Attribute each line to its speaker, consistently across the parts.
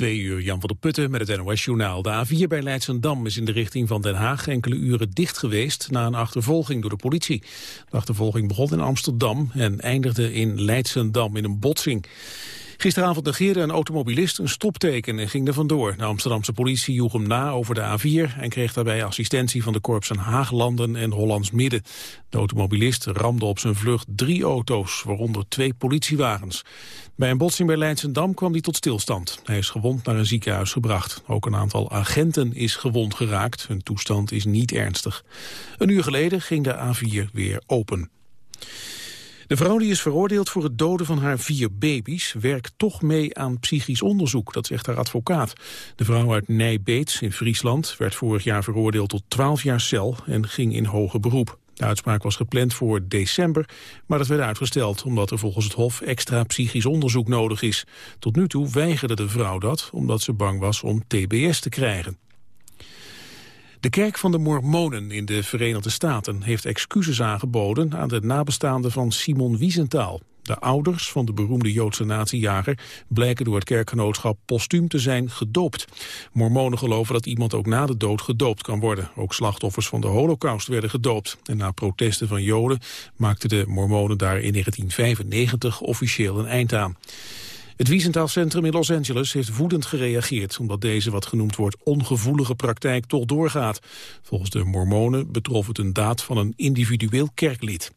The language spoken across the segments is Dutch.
Speaker 1: Twee uur, Jan van der Putten met het NOS-journaal. De A4 bij Leidsendam is in de richting van Den Haag enkele uren dicht geweest na een achtervolging door de politie. De achtervolging begon in Amsterdam en eindigde in Leidsendam in een botsing. Gisteravond negeerde een automobilist een stopteken en ging er vandoor. De Amsterdamse politie joeg hem na over de A4 en kreeg daarbij assistentie van de korpsen Haaglanden en Hollands Midden. De automobilist ramde op zijn vlucht drie auto's, waaronder twee politiewagens. Bij een botsing bij Leidsendam kwam hij tot stilstand. Hij is gewond naar een ziekenhuis gebracht. Ook een aantal agenten is gewond geraakt. Hun toestand is niet ernstig. Een uur geleden ging de A4 weer open. De vrouw die is veroordeeld voor het doden van haar vier baby's... werkt toch mee aan psychisch onderzoek, dat zegt haar advocaat. De vrouw uit Nijbeets in Friesland werd vorig jaar veroordeeld tot 12 jaar cel... en ging in hoger beroep. De uitspraak was gepland voor december, maar dat werd uitgesteld... omdat er volgens het Hof extra psychisch onderzoek nodig is. Tot nu toe weigerde de vrouw dat, omdat ze bang was om TBS te krijgen. De kerk van de Mormonen in de Verenigde Staten heeft excuses aangeboden aan de nabestaanden van Simon Wiesenthal. De ouders van de beroemde Joodse natiejager blijken door het kerkgenootschap postuum te zijn gedoopt. Mormonen geloven dat iemand ook na de dood gedoopt kan worden. Ook slachtoffers van de holocaust werden gedoopt. En na protesten van Joden maakten de Mormonen daar in 1995 officieel een eind aan. Het Wiesenthal Centrum in Los Angeles heeft woedend gereageerd... omdat deze wat genoemd wordt ongevoelige praktijk toch doorgaat. Volgens de mormonen betrof het een daad van een individueel kerklid.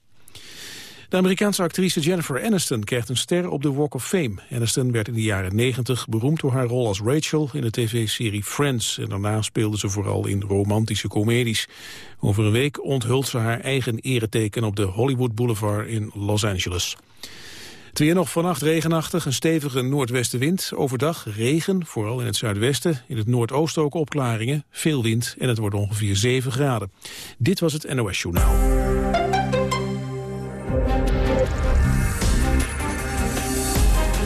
Speaker 1: De Amerikaanse actrice Jennifer Aniston krijgt een ster op de Walk of Fame. Aniston werd in de jaren 90 beroemd door haar rol als Rachel in de tv-serie Friends. En daarna speelde ze vooral in romantische comedies. Over een week onthult ze haar eigen ereteken op de Hollywood Boulevard in Los Angeles. Het weer nog vannacht regenachtig, een stevige noordwestenwind. Overdag regen, vooral in het zuidwesten. In het noordoosten ook opklaringen, veel wind en het wordt ongeveer 7 graden. Dit was het NOS Journaal.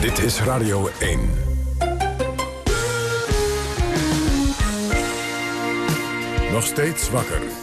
Speaker 2: Dit is Radio 1. Nog steeds wakker.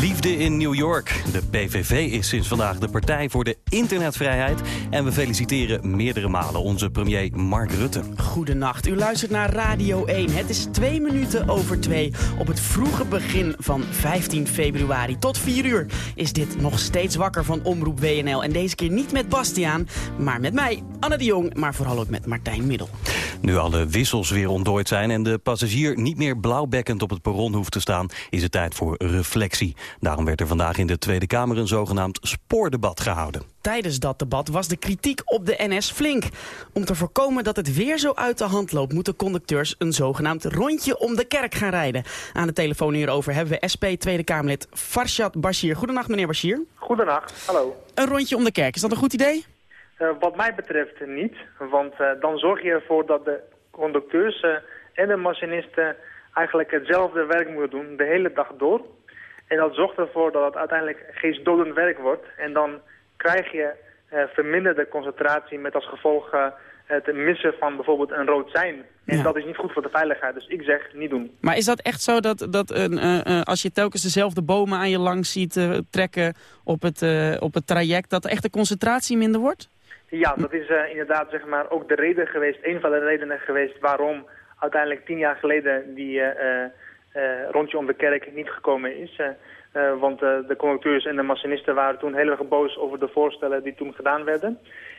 Speaker 3: Liefde in New York. De PVV is sinds vandaag de Partij voor de Internetvrijheid. En we feliciteren meerdere malen onze premier Mark Rutte.
Speaker 4: Goedenacht, u luistert naar Radio 1. Het is twee minuten over twee op het vroege begin van 15 februari. Tot 4 uur is dit nog steeds wakker van Omroep WNL. En deze keer niet met Bastiaan, maar met mij, Anne de Jong... maar vooral ook met Martijn Middel.
Speaker 3: Nu alle wissels weer ontdooid zijn en de passagier niet meer blauwbekkend op het perron hoeft te staan... is het tijd voor reflectie. Daarom werd er vandaag in de Tweede Kamer een zogenaamd spoordebat gehouden.
Speaker 4: Tijdens dat debat was de kritiek op de NS flink. Om te voorkomen dat het weer zo uit de hand loopt... moeten conducteurs een zogenaamd rondje om de kerk gaan rijden. Aan de telefoon hierover hebben we SP Tweede Kamerlid Farshad Bashir. Goedenacht, meneer Bashir.
Speaker 5: Goedenacht, hallo.
Speaker 4: Een rondje om de kerk, is dat een goed idee?
Speaker 5: Uh, wat mij betreft niet, want uh, dan zorg je ervoor dat de conducteurs uh, en de machinisten eigenlijk hetzelfde werk moeten doen de hele dag door. En dat zorgt ervoor dat het uiteindelijk geestdodend werk wordt. En dan krijg je verminderde concentratie met als gevolg het missen van bijvoorbeeld een rood sein. En ja. dat is niet goed voor de veiligheid, dus ik zeg niet doen.
Speaker 4: Maar is dat echt zo dat, dat uh, als je telkens dezelfde bomen aan je langs ziet uh, trekken op het, op het traject... dat echt de concentratie minder wordt?
Speaker 5: Ja, dat is inderdaad zeg maar, ook de reden geweest, een van de redenen geweest waarom uiteindelijk tien jaar geleden die rondje om de kerk niet gekomen is. want de conducteurs en de machinisten waren toen heel erg boos over de voorstellen die toen gedaan werden.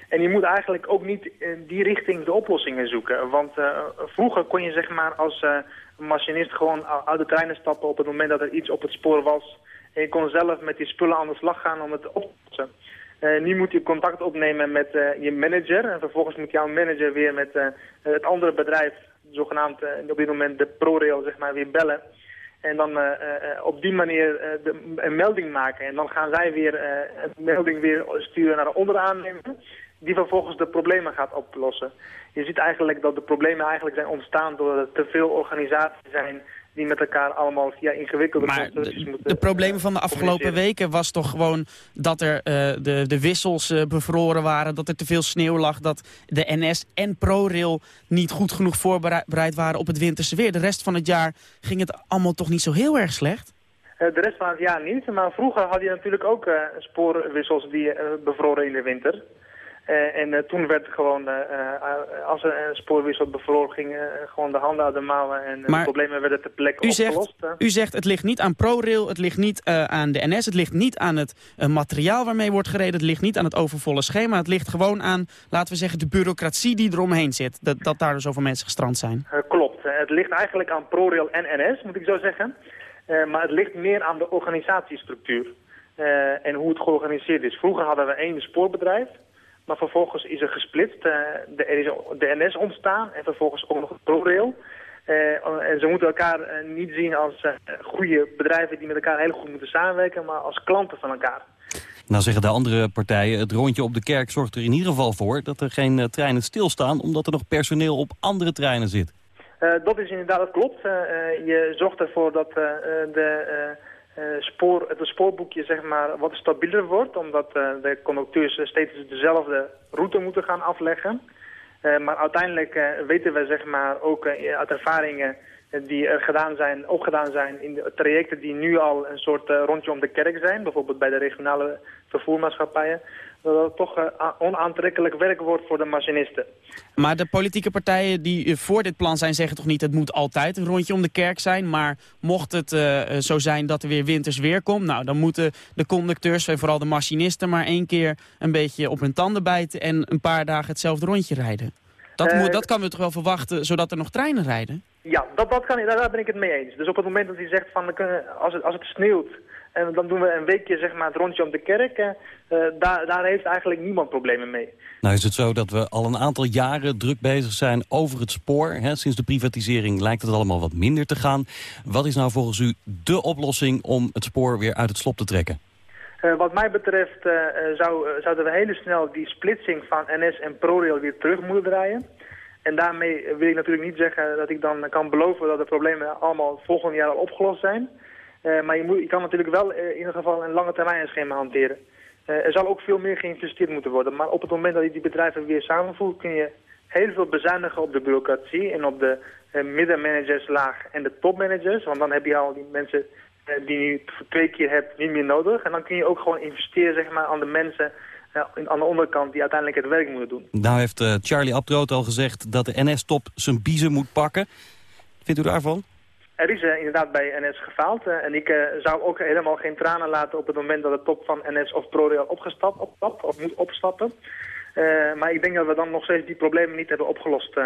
Speaker 5: En je moet eigenlijk ook niet in die richting de oplossingen zoeken. Want vroeger kon je zeg maar als machinist gewoon uit de treinen stappen op het moment dat er iets op het spoor was. En je kon zelf met die spullen aan de slag gaan om het op te lossen. Nu moet je contact opnemen met je manager. En vervolgens moet jouw manager weer met het andere bedrijf, zogenaamd op dit moment de ProRail, zeg maar, weer bellen. En dan op die manier de, een melding maken. En dan gaan zij weer een melding weer sturen naar de onderaannemer. Die vervolgens de problemen gaat oplossen. Je ziet eigenlijk dat de problemen eigenlijk zijn ontstaan doordat er te veel organisaties zijn die met elkaar allemaal via ingewikkelde
Speaker 4: maar
Speaker 5: constructies
Speaker 4: de,
Speaker 5: moeten...
Speaker 4: de problemen van de afgelopen weken was toch gewoon dat er uh, de, de wissels uh, bevroren waren, dat er te veel sneeuw lag, dat de NS en ProRail niet goed genoeg voorbereid waren op het winterse weer. De rest van het jaar ging het allemaal toch niet zo heel erg slecht?
Speaker 5: de rest van het jaar niet, maar vroeger had je natuurlijk ook spoorwissels die bevroren in de winter. Uh, en uh, toen werd gewoon, uh, als er een spoorwissel ging gewoon de handen uit de mouwen en de problemen werden ter plekke
Speaker 4: u
Speaker 5: opgelost.
Speaker 4: Zegt, u zegt het ligt niet aan ProRail, het ligt niet aan de NS, het ligt niet aan het materiaal waarmee wordt gereden, het ligt niet aan het overvolle schema, het ligt gewoon aan, laten we zeggen, de bureaucratie die eromheen zit, dat, dat daar zoveel mensen gestrand zijn.
Speaker 5: klopt, het ligt eigenlijk aan ProRail en NS, moet ik zo zeggen, maar het ligt meer aan de organisatiestructuur en hoe het georganiseerd is. Vroeger hadden we één spoorbedrijf, maar vervolgens is er gesplitst. Uh, de, er is de NS ontstaan en vervolgens ook nog ProRail. Uh, en ze moeten elkaar uh, niet zien als goede bedrijven die met elkaar heel goed moeten samenwerken, maar als klanten van elkaar.
Speaker 3: Nou zeggen de andere partijen, het rondje op de kerk zorgt er in ieder geval voor dat er geen treinen stilstaan, omdat er nog personeel op andere treinen zit.
Speaker 5: dat is inderdaad, dat klopt. je zorgt ervoor dat de uh, spoor, het spoorboekje zeg maar, wat stabieler wordt, omdat uh, de conducteurs steeds dezelfde route moeten gaan afleggen. Uh, maar uiteindelijk weten we zeg maar, ook uit ervaringen die er gedaan zijn, opgedaan zijn in de trajecten die nu al een soort rondje om de kerk zijn, bijvoorbeeld bij de regionale vervoermaatschappijen, dat het toch uh, onaantrekkelijk werk wordt voor de machinisten.
Speaker 4: Maar de politieke partijen die eh, voor dit plan zijn zeggen toch niet... het moet altijd een rondje om de kerk zijn. Maar mocht het uh, zo zijn dat er weer winters weer komt... nou, dan moeten de conducteurs en vooral de machinisten... maar één keer een beetje op hun tanden bijten... en een paar dagen hetzelfde rondje rijden. Dat, moet, dat kan we toch wel verwachten, zodat er nog treinen rijden?
Speaker 5: Ja, dat, dat kan, daar ben ik het mee eens. Dus op het moment dat hij zegt van als het, als het sneeuwt en dan doen we een weekje zeg maar, het rondje om de kerk. Uh, daar, daar heeft eigenlijk niemand problemen mee.
Speaker 3: Nou is het zo dat we al een aantal jaren druk bezig zijn over het spoor. Hè? Sinds de privatisering lijkt het allemaal wat minder te gaan. Wat is nou volgens u de oplossing om het spoor weer uit het slop te trekken?
Speaker 5: Uh, wat mij betreft uh, zou, zouden we heel snel die splitsing van NS en ProRail weer terug moeten draaien. En daarmee wil ik natuurlijk niet zeggen dat ik dan kan beloven dat de problemen allemaal volgend jaar al opgelost zijn. Uh, maar je, kan natuurlijk wel uh, in ieder geval een lange termijn schema hanteren. Uh, er zal ook veel meer geïnvesteerd moeten worden. Maar op het moment dat je die bedrijven weer samenvoegt... kun je heel veel bezuinigen op de bureaucratie... en op de middenmanagerslaag en de topmanagers. Want dan heb je al die mensen die je voor twee keer hebt niet meer nodig. En dan kun je ook gewoon investeren zeg maar, aan de mensen... aan de onderkant die uiteindelijk het werk moeten doen.
Speaker 3: Nou heeft Charlie Abtroot al gezegd dat de NS-top zijn biezen moet pakken. Vindt u daarvan?
Speaker 5: Er is uh, inderdaad bij NS gefaald. Uh, en ik uh, zou ook helemaal geen tranen laten op het moment dat de top van NS of ProRail opgestapt, opstapt of moet opstappen. maar ik denk dat we dan nog steeds die problemen niet hebben opgelost.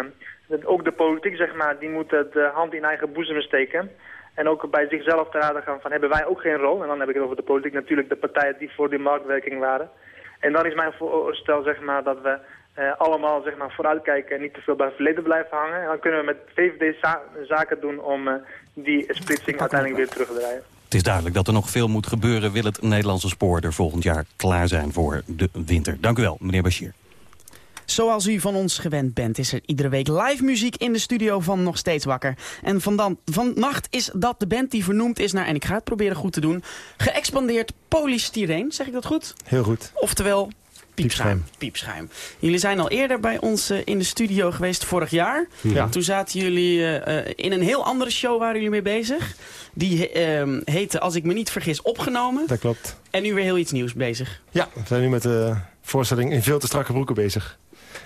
Speaker 5: ook de politiek, zeg maar, die moet de hand in eigen boezem steken. En ook bij zichzelf te raden gaan van hebben wij ook geen rol. En dan heb ik het over de politiek natuurlijk de partijen die voor die marktwerking waren. En dan is mijn voorstel zeg maar dat we uh, allemaal zeg maar, vooruitkijken en niet te veel bij het verleden blijven hangen. En dan kunnen we met VVD zaken doen om uh, die splitsing uiteindelijk weer terug te draaien.
Speaker 3: Het is duidelijk dat er nog veel moet gebeuren... wil het Nederlandse spoor er volgend jaar klaar zijn voor de winter. Dank u wel, meneer Bashir.
Speaker 4: Zoals u van ons gewend bent, is er iedere week live muziek in de studio van Nog Steeds Wakker. En van vannacht is dat de band die vernoemd is naar, en ik ga het proberen goed te doen, geëxpandeerd polystyreen. Zeg ik dat goed?
Speaker 6: Heel goed.
Speaker 4: Oftewel Piepschuim. Piepschuim. Jullie zijn al eerder bij ons uh, in de studio geweest vorig jaar. Ja. Toen zaten jullie uh, in een heel andere show waren jullie mee bezig. Die uh, heette, als ik me niet vergis, Opgenomen.
Speaker 6: Dat klopt.
Speaker 4: En nu weer heel iets nieuws bezig.
Speaker 6: Ja, we zijn nu met de voorstelling In Veel te Strakke Broeken bezig.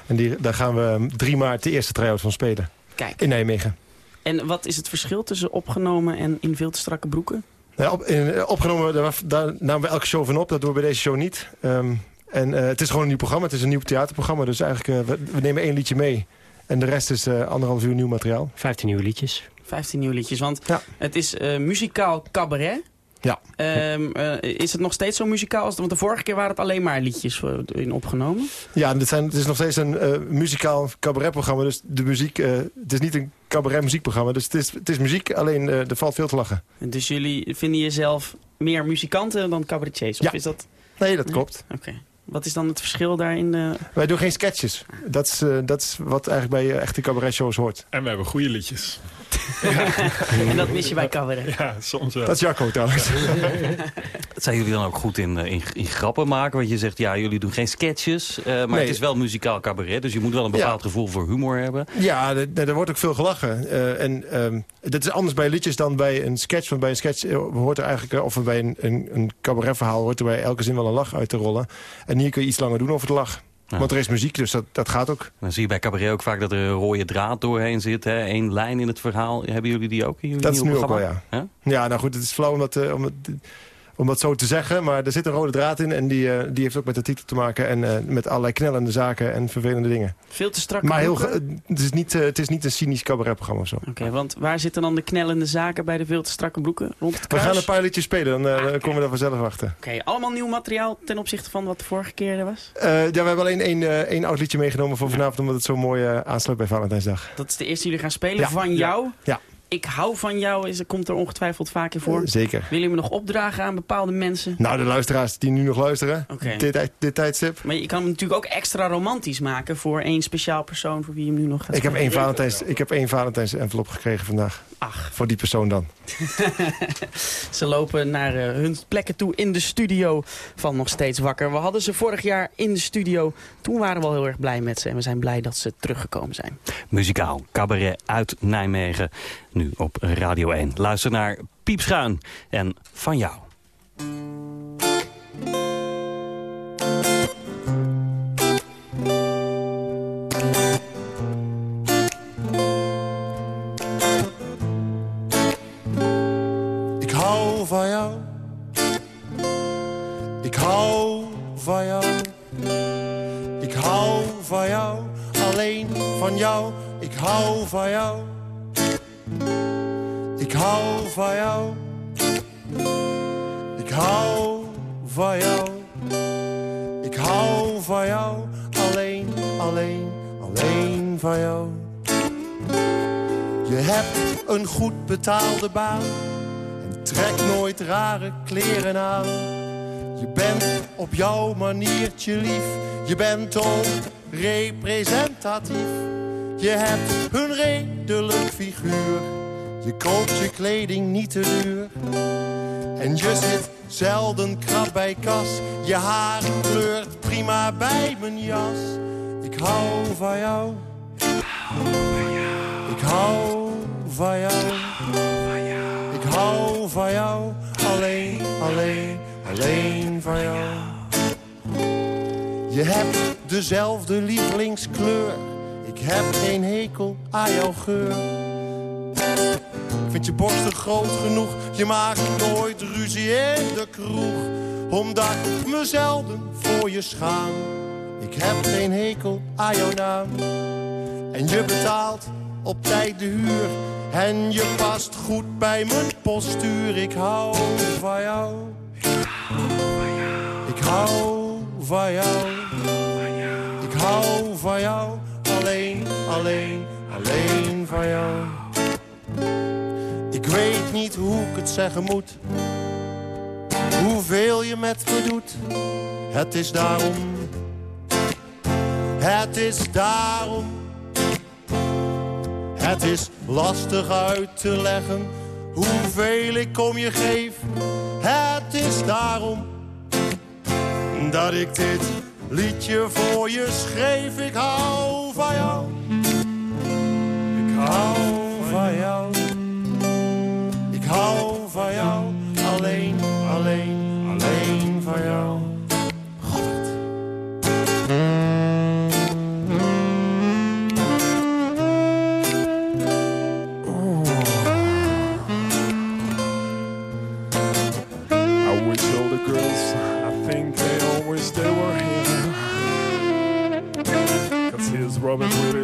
Speaker 6: En die, daar gaan we 3 maart de eerste try-out van spelen.
Speaker 4: Kijk.
Speaker 6: In Nijmegen.
Speaker 4: En wat is het verschil tussen Opgenomen en In Veel te Strakke Broeken?
Speaker 6: Nou, op, in, opgenomen, daar, daar, namen we elke show van op. Dat doen we bij deze show niet. Um, en uh, het is gewoon een nieuw programma. Het is een nieuw theaterprogramma. Dus eigenlijk, uh, we, we, nemen één liedje mee. En de rest is uh, anderhalf uur nieuw materiaal.
Speaker 7: Vijftien nieuwe liedjes.
Speaker 4: Vijftien nieuwe liedjes. Want ja. het is muzikaal cabaret.
Speaker 6: Ja.
Speaker 4: Um, is het nog steeds zo muzikaal? Als, want de vorige keer waren het alleen maar liedjes in opgenomen.
Speaker 6: Ja, het, zijn, het is nog steeds een muzikaal cabaretprogramma. Dus de muziek, het is niet een cabaret muziekprogramma. Dus het is, het is muziek, alleen er valt veel te lachen.
Speaker 4: Dus jullie vinden jezelf meer muzikanten dan cabaretiers? Of
Speaker 6: ja.
Speaker 4: is dat...
Speaker 6: Nee, dat klopt.
Speaker 4: Oké. Okay. Wat is dan het verschil daarin?
Speaker 6: Wij doen geen sketches. Dat is, uh, dat is wat eigenlijk bij uh, echte cabaret shows hoort.
Speaker 8: En we hebben goede liedjes.
Speaker 4: en dat mis je bij cabaret.
Speaker 7: Ja, soms wel.
Speaker 6: Dat is Jacco trouwens.
Speaker 3: Zijn jullie dan ook goed in, eh, in, in grappen maken? Want je zegt, ja, jullie doen geen sketches. eh, maar
Speaker 6: Nee.
Speaker 3: het is wel muzikaal cabaret. Dus je moet wel een bepaald gevoel voor humor hebben.
Speaker 6: Ja, er, er wordt ook veel gelachen. Eh, en ehm, dat is anders bij liedjes dan bij een sketch. Want bij een sketch eh, hoort er eigenlijk, eh, of bij een, een, een cabaretverhaal... hoort er bij elke zin wel een lach uit te rollen. En hier kun je iets langer doen over de lach.
Speaker 3: Ja.
Speaker 6: Want er is muziek, dus dat, dat gaat ook.
Speaker 3: Dan zie je bij cabaret ook vaak dat er een rode draad doorheen zit. Hè? Eén lijn in het verhaal. Hebben jullie die ook in jullie
Speaker 6: Dat is nu ook wel, ja. Ja, nou goed, het is flauw om dat, eh, om, dat zo te zeggen. Maar er zit een rode draad in en die, eh, die heeft ook met de titel te maken. En eh, met allerlei knellende zaken en vervelende dingen.
Speaker 4: Veel te strak.
Speaker 6: Maar heel, het, is niet, eh, het is niet een cynisch cabaretprogramma of zo.
Speaker 4: Oké, want waar zitten dan de knellende zaken bij de veel te strakke broeken? Rond het
Speaker 6: We gaan een paar liedjes spelen, dan, dan komen we daar vanzelf achter.
Speaker 4: Oké, allemaal nieuw materiaal ten opzichte van wat de vorige keer was?
Speaker 6: Eh, ja, we hebben alleen één, één oud liedje meegenomen voor vanavond... omdat het zo mooi aansluit bij Valentijnsdag.
Speaker 4: Dat is de eerste die jullie gaan spelen.
Speaker 6: Ja.
Speaker 4: Van jou.
Speaker 6: Ja.
Speaker 4: Ik hou van jou, is, komt er ongetwijfeld vaker voor.
Speaker 6: Eh, zeker.
Speaker 4: Willen jullie me nog opdragen aan bepaalde mensen?
Speaker 6: Nou, de luisteraars die nu nog luisteren, dit, dit tijdstip.
Speaker 4: Maar je kan hem natuurlijk ook extra romantisch maken voor één speciaal persoon voor wie je hem nu nog gaat
Speaker 6: Ik heb, één Valentijns, ik heb één Valentijns envelop gekregen vandaag.
Speaker 4: Ach,
Speaker 6: Voor die persoon dan.
Speaker 4: ze lopen naar eh, hun plekken toe in de studio van Nog Steeds Wakker. We hadden ze vorig jaar in de studio. Toen waren we al heel erg blij met ze. En we zijn blij dat ze teruggekomen zijn.
Speaker 3: Muzikaal cabaret uit Nijmegen. Nu op Radio 1. Luister naar Piepschuin en Van Jou.
Speaker 8: Een goed betaalde baan en trekt nooit rare kleren aan. Je bent op jouw maniertje lief, je bent ook representatief. Je hebt een redelijk figuur, je koopt je kleding niet te duur. En je zit zelden krap bij kas, je haar kleurt prima bij mijn jas. Ik hou van jou. Ik hou van jou. Ik hou van jou. Alleen, alleen, alleen van jou. Je hebt dezelfde lievelingskleur. Ik heb geen hekel aan jouw geur. Ik vind je borsten groot genoeg. Je maakt nooit ruzie in de kroeg. Omdat ik me zelden voor je schaam. Ik heb geen hekel aan jouw naam. En je betaalt op tijd de huur. En je past goed bij mijn postuur. Ik hou van jou. Ik hou van jou. Ik hou van jou. Alleen, alleen, alleen van jou. Ik weet niet hoe ik het zeggen moet. Hoeveel je met me doet. Het is daarom. Het is daarom. Het is lastig uit te leggen hoeveel ik om je geef. Het is daarom dat ik dit liedje voor je schreef. Ik hou van jou. Ik hou van jou. Ik hou van jou. Alleen,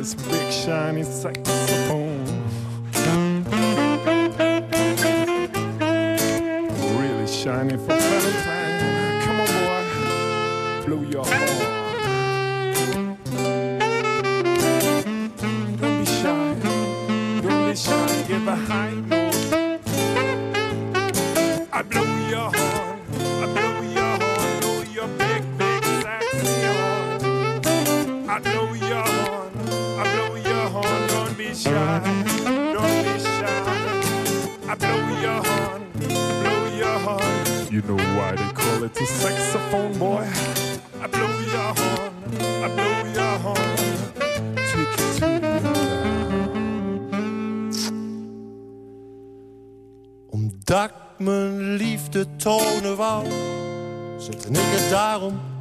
Speaker 7: this big shiny
Speaker 8: sack.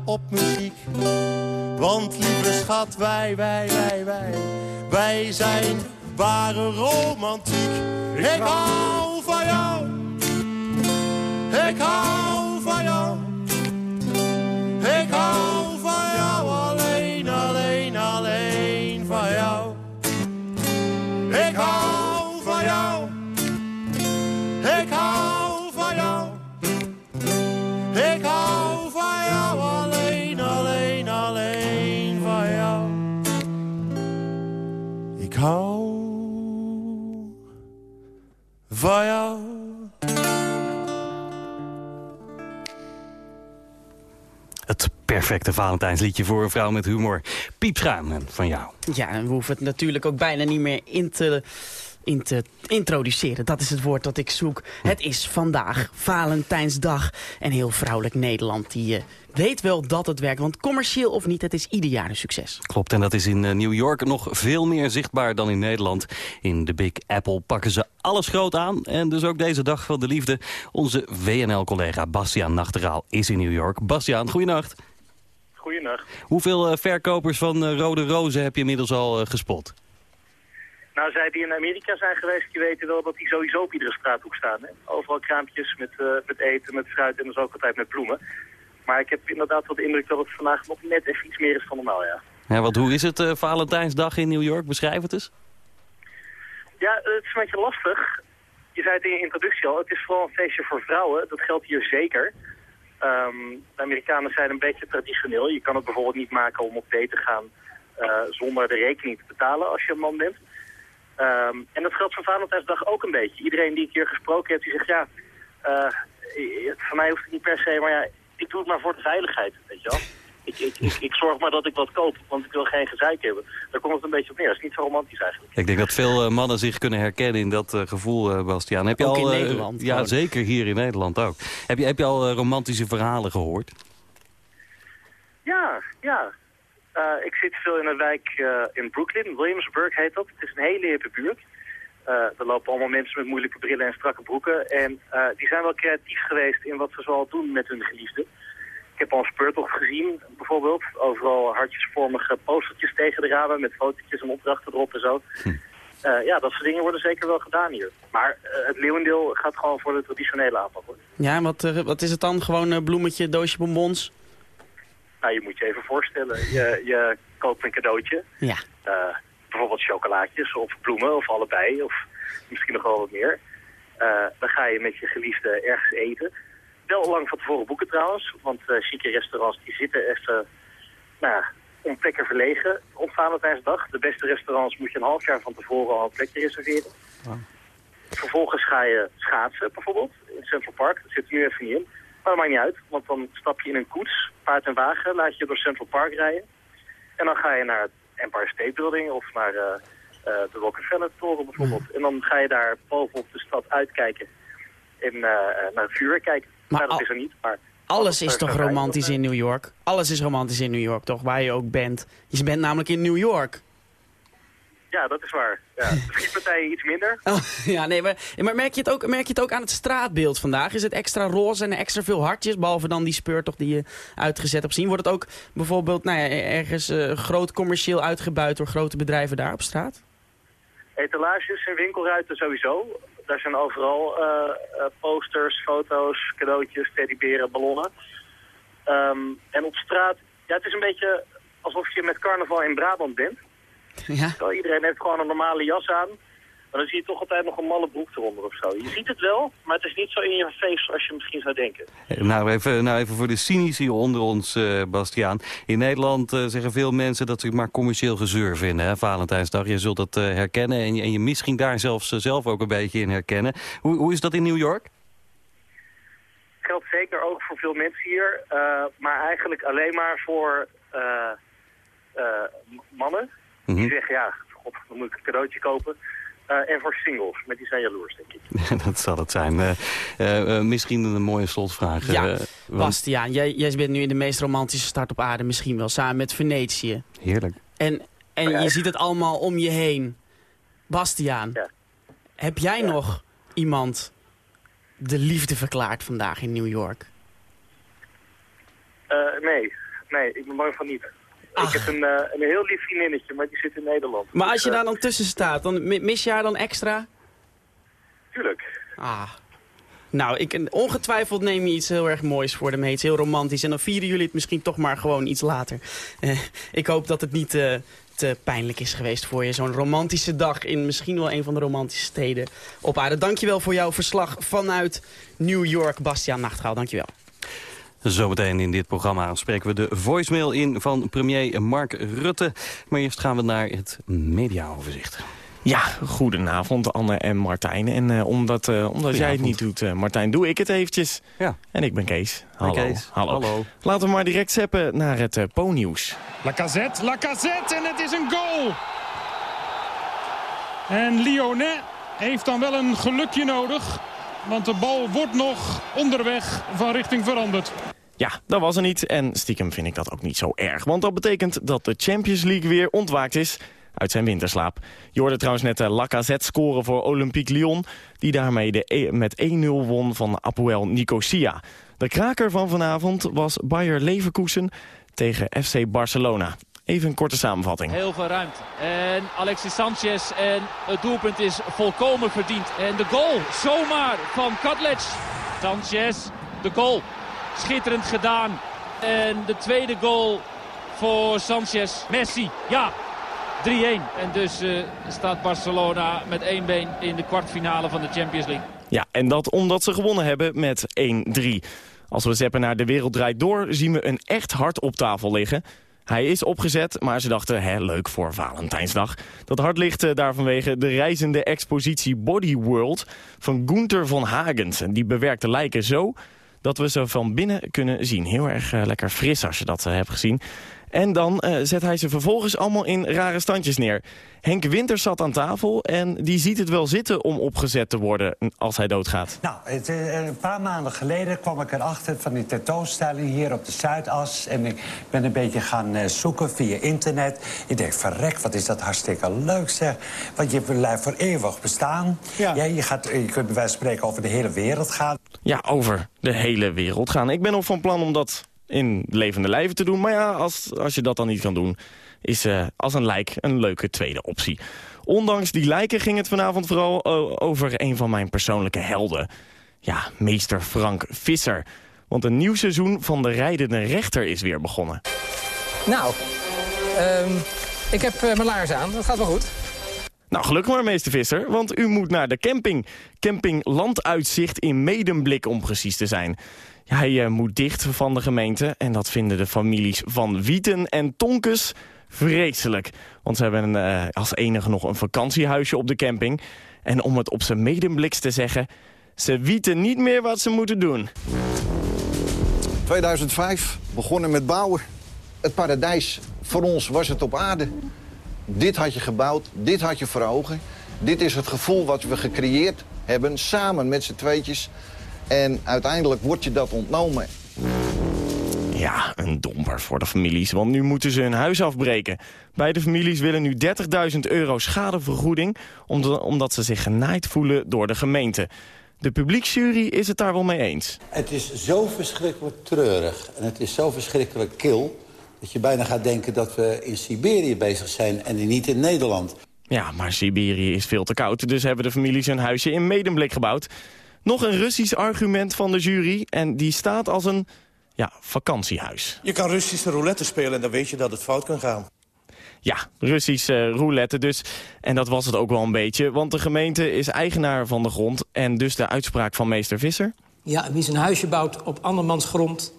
Speaker 8: Op muziek. Want lieve schat, wij, wij, wij, wij, wij zijn ware romantiek. Ik hou van jou, ik hou van jou. Ik hou van jou, alleen, alleen, alleen van jou. Ik hou van jou. Ik hou hou van jou.
Speaker 3: Het perfecte Valentijnsliedje voor een vrouw met humor. Piepschuim en van jou.
Speaker 4: Ja, en we hoeven het natuurlijk ook bijna niet meer in te, in te introduceren. Dat is het woord dat ik zoek. Het is vandaag Valentijnsdag. En heel vrouwelijk Nederland die eh, weet wel dat het werkt. Want commercieel of niet, het is ieder jaar een succes.
Speaker 3: Klopt, en dat is in eh, New York nog veel meer zichtbaar dan in Nederland. In de Big Apple pakken ze alles groot aan. En dus ook deze dag van de liefde. Onze WNL-collega Bastiaan Nachteraal is in New York. Bastiaan, goeienacht.
Speaker 9: Goeienacht.
Speaker 3: Hoeveel eh, verkopers van Rode Rozen heb je inmiddels al gespot?
Speaker 9: Nou, zij die in Amerika zijn geweest, die weten wel dat die sowieso op iedere straathoek staan. Hè? Overal kraampjes met, eh, met eten, met fruit en dus ook altijd met bloemen. Maar ik heb inderdaad wel de indruk dat het vandaag nog net even iets meer is van normaal, ja.
Speaker 3: Ja, want hoe is het eh, Valentijnsdag in New York? Beschrijf het eens.
Speaker 9: Ja, het is een beetje lastig. Je zei het in je introductie al, het is vooral een feestje voor vrouwen. Dat geldt hier zeker. Ehm, de Amerikanen zijn een beetje traditioneel. Je kan het bijvoorbeeld niet maken om op date te gaan eh, zonder de rekening te betalen als je een man bent. Ehm, en dat geldt voor Valentijnsdag ook een beetje. Iedereen die ik hier gesproken heb, die zegt ja, eh, het- voor mij hoeft het niet per se, maar ja, ik doe het maar voor de veiligheid, weet je wel. Ik, ik, ik, ik zorg maar dat ik wat koop, want ik wil geen gezeik hebben. Daar komt het een beetje op neer. Dat is niet zo romantisch eigenlijk.
Speaker 3: Ik denk dat veel eh, mannen zich kunnen herkennen in dat eh, gevoel, eh, Bastiaan. Heb je
Speaker 4: Ook
Speaker 3: al,
Speaker 4: in Nederland
Speaker 3: Ja,
Speaker 4: gewoon.
Speaker 3: zeker hier in Nederland ook. Heb je, heb je al romantische verhalen gehoord?
Speaker 9: Ja, ja. Eh, ik zit veel in een wijk eh, in Brooklyn, Williamsburg heet dat. Het is een hele hippe buurt. Eh, er lopen allemaal mensen met moeilijke brillen en strakke broeken. En die zijn wel creatief geweest in wat ze zoal doen met hun geliefden. Ik heb al een speurtocht gezien, bijvoorbeeld. Overal hartjesvormige postertjes tegen de ramen met fotootjes en opdrachten erop en zo. Eh, ja, dat soort dingen worden zeker wel gedaan hier. Maar het leeuwendeel gaat gewoon voor de traditionele aanpak. Hoor.
Speaker 4: Ja, en wat, wat is het dan? Gewoon een bloemetje, doosje bonbons?
Speaker 9: Nou, je moet je even voorstellen. Je, je koopt een cadeautje.
Speaker 4: Ja.
Speaker 9: Eh, bijvoorbeeld chocolaatjes of bloemen of allebei of misschien nog wel wat meer. Eh, dan ga je met je geliefde ergens eten. Wel lang van tevoren boeken trouwens, want eh chique restaurants die zitten even nou, om plekken verlegen op Valentijnsdag. De beste restaurants moet je een half jaar van tevoren al een plekje reserveren. Vervolgens ga je schaatsen bijvoorbeeld in Central Park. Dat zit er nu even niet in. Maar dat maakt niet uit, want dan stap je in een koets, paard en wagen, laat je door Central Park rijden. En dan ga je naar het Empire State Building of naar eh, eh, de Rockefeller Toren bijvoorbeeld. En dan ga je daar bovenop de stad uitkijken en eh, naar het vuur kijken.
Speaker 4: Maar
Speaker 9: nou, dat is er niet, maar...
Speaker 4: Alles is toch romantisch in New York? Alles is romantisch in New York, toch? Waar je ook bent. Je bent namelijk in New York.
Speaker 9: Ja, dat is waar. Ja. De schietpartijen iets minder.
Speaker 4: Oh, ja, nee, maar, maar merk, je het ook, merk je het ook aan het straatbeeld vandaag? Is het extra roze en extra veel hartjes, behalve dan die speurtocht die je uitgezet hebt zien? Wordt het ook bijvoorbeeld nou ja, ergens eh, groot commercieel uitgebuit door grote bedrijven daar op straat?
Speaker 9: Etalages en winkelruiten sowieso. Daar zijn overal eh, eh, posters, foto's, cadeautjes, teddyberen, ballonnen. Ehm, en op straat, ja, het is een beetje alsof je met carnaval in Brabant bent.
Speaker 4: Ja.
Speaker 9: Iedereen heeft gewoon een normale jas aan. Maar dan zie je toch altijd nog een malle broek eronder of zo. Je ziet het wel, maar het is niet zo in je face als je misschien zou denken.
Speaker 3: Eh, Nou even, nou even voor de cynici onder ons, eh, Bastiaan. In Nederland eh, zeggen veel mensen dat ze maar commercieel gezeur vinden, hè, Valentijnsdag. Je zult dat herkennen en je, en je misschien daar zelfs zelf ook een beetje in herkennen. Hoe, hoe is dat in New York?
Speaker 9: geldt zeker ook voor veel mensen hier, maar eigenlijk alleen maar voor eh, eh, m- mannen. Die zeggen, ja, god, dan moet ik een cadeautje kopen. Eh, en voor singles, met die zijn jaloers, denk ik.
Speaker 3: dat zal het zijn. Eh, eh, misschien een mooie slotvraag.
Speaker 4: Ja,
Speaker 3: eh, want-
Speaker 4: Bastiaan, jij, jij bent nu in de meest romantische start op aarde misschien wel, samen met Venetië.
Speaker 3: Heerlijk.
Speaker 4: En, en
Speaker 9: Ja,
Speaker 4: je ziet het allemaal om je heen. Bastiaan,
Speaker 9: Ja.
Speaker 4: heb jij nog iemand de liefde verklaard vandaag in New York?
Speaker 9: Eh, nee, nee, ik ben bang van niet.
Speaker 4: Ach.
Speaker 9: Ik heb een, eh, een heel lief vriendinnetje, maar die zit in Nederland.
Speaker 4: Maar als
Speaker 9: Dus,
Speaker 4: je
Speaker 9: eh,
Speaker 4: daar dan tussen staat, dan mi- mis je haar dan extra?
Speaker 9: Tuurlijk.
Speaker 4: Ah. Nou, ik, ongetwijfeld neem je iets heel erg moois voor de mee. Iets heel romantisch. En dan vieren jullie het misschien toch maar gewoon iets later. Eh, ik hoop dat het niet eh, te pijnlijk is geweest voor je. Zo'n romantische dag in misschien wel een van de romantische steden op aarde. Dankjewel voor jouw verslag vanuit New York. Bastiaan Nachtgaal, dankjewel.
Speaker 3: Zometeen in dit programma spreken we de voicemail in van premier Mark Rutte. Maar eerst gaan we naar het mediaoverzicht.
Speaker 10: Ja, goedenavond Anne en Martijn. En eh, omdat, eh, omdat jij het niet doet, eh, Martijn, doe ik het eventjes.
Speaker 3: Ja.
Speaker 10: En ik ben Kees. Hallo.
Speaker 3: Kees.
Speaker 10: Hallo.
Speaker 3: Hallo.
Speaker 10: Laten we maar direct zeppen naar het uh, Po-nieuws.
Speaker 11: Lacazette, Lacazette en het is een goal. En Lyonnais heeft dan wel een gelukje nodig. Want de bal wordt nog onderweg van richting veranderd.
Speaker 10: Ja, dat was er niet. En stiekem vind ik dat ook niet zo erg. Want dat betekent dat de Champions League weer ontwaakt is uit zijn winterslaap. Je hoorde trouwens net de Lacazette scoren voor Olympique Lyon... die daarmee de e met 1-0 won van Apoel Nicosia. De kraker van vanavond was Bayer Leverkusen tegen FC Barcelona. Even een korte samenvatting.
Speaker 12: Heel veel ruimte. En Alexis Sanchez en het doelpunt is volkomen verdiend. En de goal zomaar van Katlec. Sanchez, de goal. Schitterend gedaan. En de tweede goal voor Sanchez. Messi, ja. 3-1. En dus uh, staat Barcelona met één been in de kwartfinale van de Champions League.
Speaker 10: Ja, en dat omdat ze gewonnen hebben met 1-3. Als we zeppen naar de wereld draait door, zien we een echt hart op tafel liggen. Hij is opgezet, maar ze dachten, hè, leuk voor Valentijnsdag. Dat hart ligt uh, daar vanwege de reizende expositie Body World van Gunther van Hagens. En die bewerkt de lijken zo dat we ze van binnen kunnen zien. Heel erg uh, lekker fris als je dat uh, hebt gezien. En dan uh, zet hij ze vervolgens allemaal in rare standjes neer. Henk Winters zat aan tafel en die ziet het wel zitten om opgezet te worden als hij doodgaat.
Speaker 13: Nou, het, uh, een paar maanden geleden kwam ik erachter van die tentoonstelling hier op de Zuidas. En ik ben een beetje gaan uh, zoeken via internet. Ik denk, verrek, wat is dat hartstikke leuk zeg. Want je blijft voor eeuwig bestaan. Ja. ja je, gaat, je kunt bij wijze van spreken over de hele wereld gaan.
Speaker 10: Ja, over de hele wereld gaan. Ik ben nog van plan om dat in levende lijven te doen. Maar ja, als, als je dat dan niet kan doen, is uh, als een lijk een leuke tweede optie. Ondanks die lijken ging het vanavond vooral uh, over een van mijn persoonlijke helden. Ja, meester Frank Visser. Want een nieuw seizoen van de rijdende rechter is weer begonnen.
Speaker 14: Nou, um, ik heb uh, mijn laars aan. Dat gaat wel goed.
Speaker 10: Nou, gelukkig maar, meester Visser, want u moet naar de camping. Camping Landuitzicht in Medemblik, om precies te zijn. Hij uh, moet dicht van de gemeente en dat vinden de families van Wieten en Tonkes vreselijk. Want ze hebben uh, als enige nog een vakantiehuisje op de camping. En om het op zijn Medembliks te zeggen, ze wieten niet meer wat ze moeten doen.
Speaker 15: 2005, begonnen met bouwen. Het paradijs, voor ons was het op aarde. Dit had je gebouwd, dit had je voor ogen. Dit is het gevoel wat we gecreëerd hebben, samen met z'n tweetjes. En uiteindelijk wordt je dat ontnomen.
Speaker 10: Ja, een domper voor de families, want nu moeten ze hun huis afbreken. Beide families willen nu 30.000 euro schadevergoeding... omdat ze zich genaaid voelen door de gemeente. De publieksjury is het daar wel mee eens.
Speaker 16: Het is zo verschrikkelijk treurig en het is zo verschrikkelijk kil... dat je bijna gaat denken dat we in Siberië bezig zijn en niet in Nederland.
Speaker 10: Ja, maar Siberië is veel te koud, dus hebben de families hun huisje in Medemblik gebouwd. Nog een Russisch argument van de jury en die staat als een ja, vakantiehuis.
Speaker 17: Je kan Russische roulette spelen en dan weet je dat het fout kan gaan.
Speaker 10: Ja, Russische uh, roulette dus. En dat was het ook wel een beetje, want de gemeente is eigenaar van de grond... en dus de uitspraak van meester Visser?
Speaker 14: Ja, wie zijn huisje bouwt op andermans grond...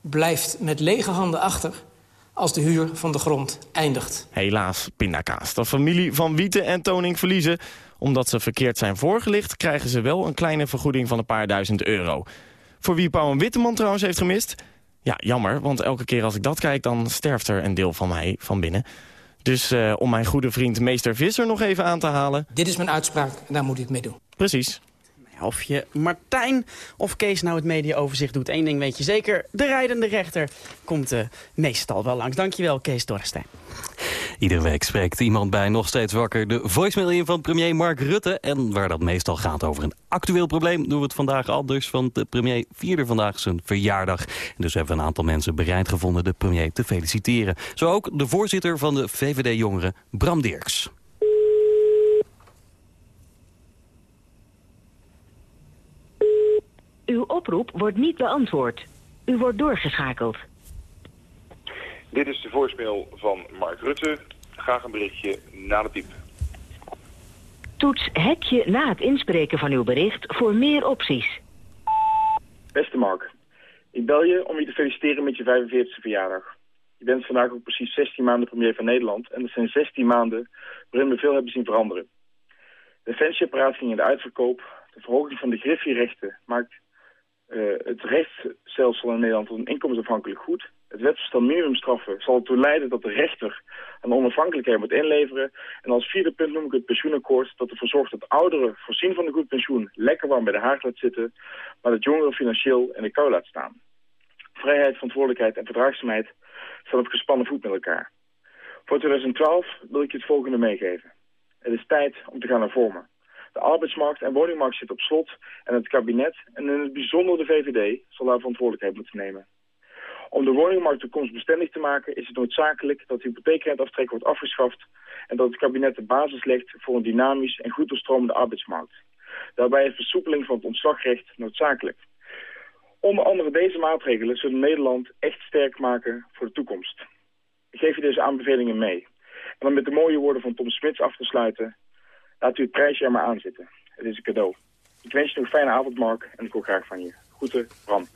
Speaker 14: blijft met lege handen achter als de huur van de grond eindigt.
Speaker 10: Helaas, pindakaas. De familie van Wieten en Toning verliezen. Omdat ze verkeerd zijn voorgelicht... krijgen ze wel een kleine vergoeding van een paar duizend euro. Voor wie Pauw en Witteman trouwens heeft gemist... Ja, jammer, want elke keer als ik dat kijk, dan sterft er een deel van mij van binnen. Dus eh, om mijn goede vriend meester Visser nog even aan te halen...
Speaker 14: Dit is mijn uitspraak daar moet ik mee doen.
Speaker 10: Precies.
Speaker 4: Of je Martijn of Kees nou het mediaoverzicht doet. Eén ding weet je zeker, de rijdende rechter komt uh, meestal wel langs. Dankjewel, Kees Dorrestein.
Speaker 3: Iedere week spreekt iemand bij Nog Steeds Wakker de voicemail in van premier Mark Rutte. En waar dat meestal gaat over een actueel probleem doen we het vandaag anders. Want de premier vierde vandaag zijn verjaardag. En dus hebben we een aantal mensen bereid gevonden de premier te feliciteren. Zo ook de voorzitter van de VVD-jongeren, Bram Dirks.
Speaker 18: Uw oproep wordt niet beantwoord. U wordt doorgeschakeld.
Speaker 19: Dit is de voicemail van Mark Rutte. Graag een berichtje na de piep.
Speaker 18: Toets hekje na het inspreken van uw bericht voor meer opties.
Speaker 19: Beste Mark, ik bel je om je te feliciteren met je 45e verjaardag. Je bent vandaag ook precies 16 maanden premier van Nederland... en dat zijn 16 maanden waarin we veel hebben zien veranderen. De defensieapparaat ging in de uitverkoop. De verhoging van de griffierechten maakt uh, het rechtsstelsel in Nederland tot een inkomensafhankelijk goed. Het wetsvoorstel minimumstraffen zal ertoe leiden dat de rechter een onafhankelijkheid moet inleveren. En als vierde punt noem ik het pensioenakkoord dat ervoor zorgt dat ouderen voorzien van een goed pensioen lekker warm bij de haard laat zitten, maar dat jongeren financieel in de kou laat staan. Vrijheid, verantwoordelijkheid en verdraagzaamheid staan op gespannen voet met elkaar. Voor 2012 wil ik je het volgende meegeven. Het is tijd om te gaan naar vormen. De arbeidsmarkt en woningmarkt zitten op slot en het kabinet, en in het bijzonder de VVD, zal daar verantwoordelijkheid moeten nemen. Om de woningmarkt toekomstbestendig te maken is het noodzakelijk dat de hypotheekrenteaftrek wordt afgeschaft en dat het kabinet de basis legt voor een dynamisch en goed doorstromende arbeidsmarkt. Daarbij is versoepeling van het ontslagrecht noodzakelijk. Onder andere deze maatregelen zullen Nederland echt sterk maken voor de toekomst. Ik geef je deze aanbevelingen mee. En om met de mooie woorden van Tom Smits af te sluiten, laat u het prijsje er maar aan zitten. Het is een cadeau. Ik wens je nog een fijne avond, Mark, en ik hoor graag van je. Groeten, Bram.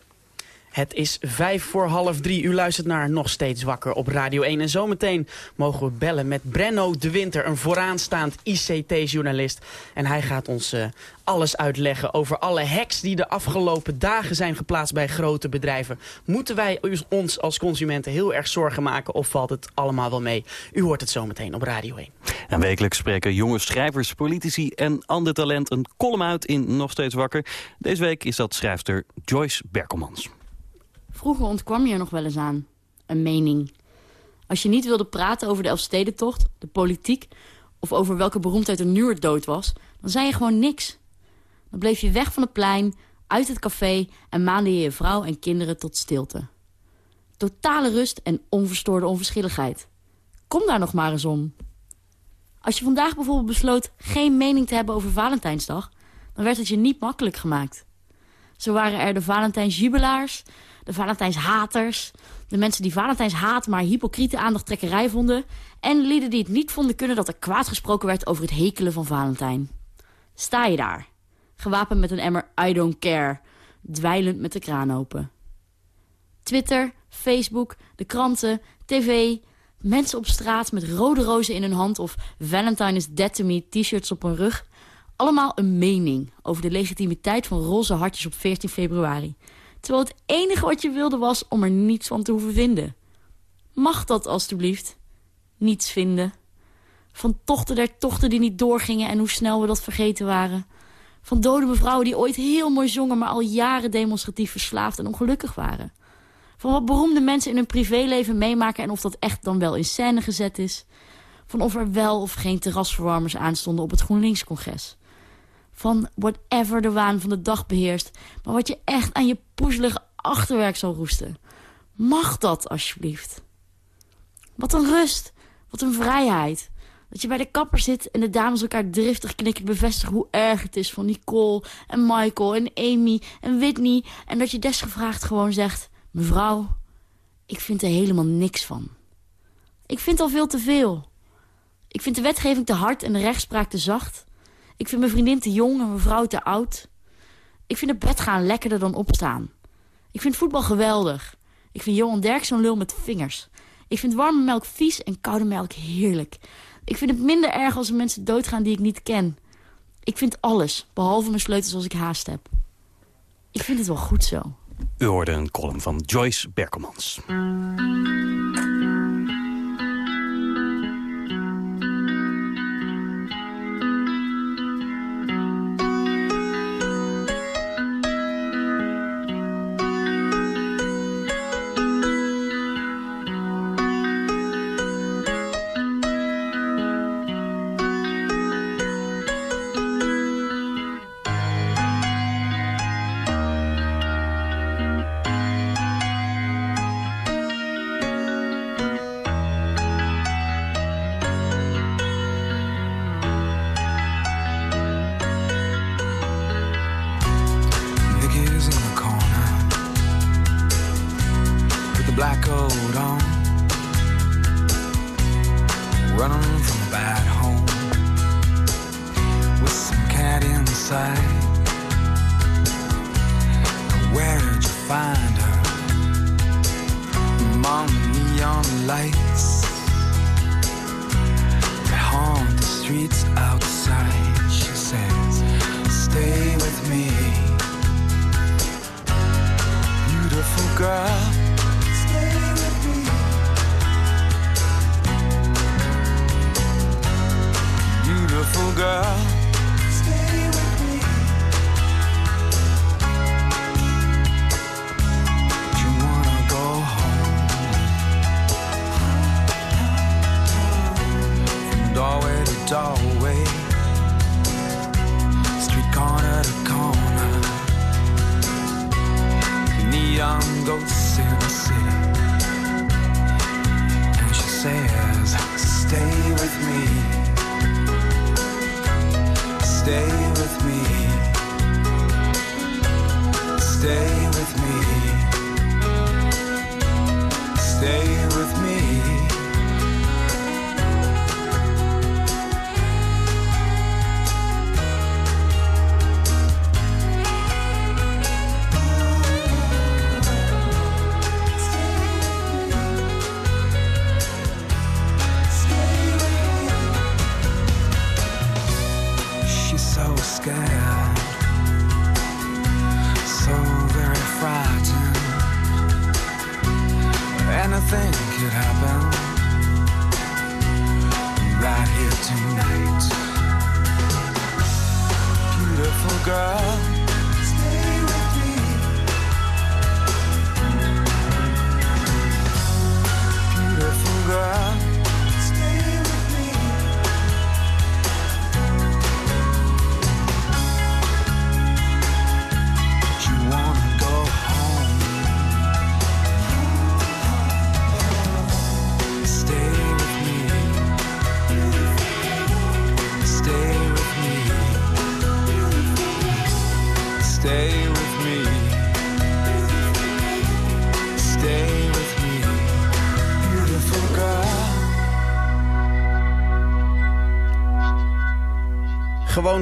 Speaker 4: Het is vijf voor half drie. U luistert naar Nog Steeds Wakker op Radio 1. En zometeen mogen we bellen met Brenno de Winter, een vooraanstaand ICT-journalist. En hij gaat ons uh, alles uitleggen over alle hacks die de afgelopen dagen zijn geplaatst bij grote bedrijven. Moeten wij ons als consumenten heel erg zorgen maken of valt het allemaal wel mee? U hoort het zometeen op Radio 1.
Speaker 3: En wekelijks spreken jonge schrijvers, politici en ander talent een column uit in Nog Steeds Wakker. Deze week is dat schrijfster Joyce Berkelmans.
Speaker 20: Vroeger ontkwam je er nog wel eens aan. Een mening. Als je niet wilde praten over de Elfstedentocht, de politiek... of over welke beroemdheid er nu dood was... dan zei je gewoon niks. Dan bleef je weg van het plein, uit het café... en maande je je vrouw en kinderen tot stilte. Totale rust en onverstoorde onverschilligheid. Kom daar nog maar eens om. Als je vandaag bijvoorbeeld besloot geen mening te hebben over Valentijnsdag... dan werd het je niet makkelijk gemaakt. Zo waren er de Valentijnsjubelaars, de Valentijnshaters... de mensen die Valentijns haat maar hypocriete aandachttrekkerij vonden... en lieden die het niet vonden kunnen dat er kwaad gesproken werd... over het hekelen van Valentijn. Sta je daar, gewapend met een emmer I don't care... dweilend met de kraan open. Twitter, Facebook, de kranten, tv... mensen op straat met rode rozen in hun hand... of Valentine is dead to me t-shirts op hun rug... allemaal een mening over de legitimiteit van roze hartjes op 14 februari... Terwijl het enige wat je wilde was om er niets van te hoeven vinden. Mag dat alstublieft? Niets vinden. Van tochten der tochten die niet doorgingen en hoe snel we dat vergeten waren. Van dode mevrouwen die ooit heel mooi zongen... maar al jaren demonstratief verslaafd en ongelukkig waren. Van wat beroemde mensen in hun privéleven meemaken... en of dat echt dan wel in scène gezet is. Van of er wel of geen terrasverwarmers aanstonden op het GroenLinks-congres van whatever de waan van de dag beheerst... maar wat je echt aan je poezelige achterwerk zal roesten. Mag dat, alsjeblieft? Wat een rust, wat een vrijheid. Dat je bij de kapper zit en de dames elkaar driftig knikken bevestigen hoe erg het is van Nicole en Michael en Amy en Whitney. En dat je desgevraagd gewoon zegt, mevrouw, ik vind er helemaal niks van. Ik vind al veel te veel. Ik vind de wetgeving te hard en de rechtspraak te zacht. Ik vind mijn vriendin te jong en mijn vrouw te oud. Ik vind het bed gaan lekkerder dan opstaan. Ik vind voetbal geweldig. Ik vind Johan Derk zo'n lul met vingers. Ik vind warme melk vies en koude melk heerlijk. Ik vind het minder erg als er mensen doodgaan die ik niet ken. Ik vind alles, behalve mijn sleutels als ik haast heb. Ik vind het wel goed zo.
Speaker 3: U hoorde een column van Joyce Berkelmans.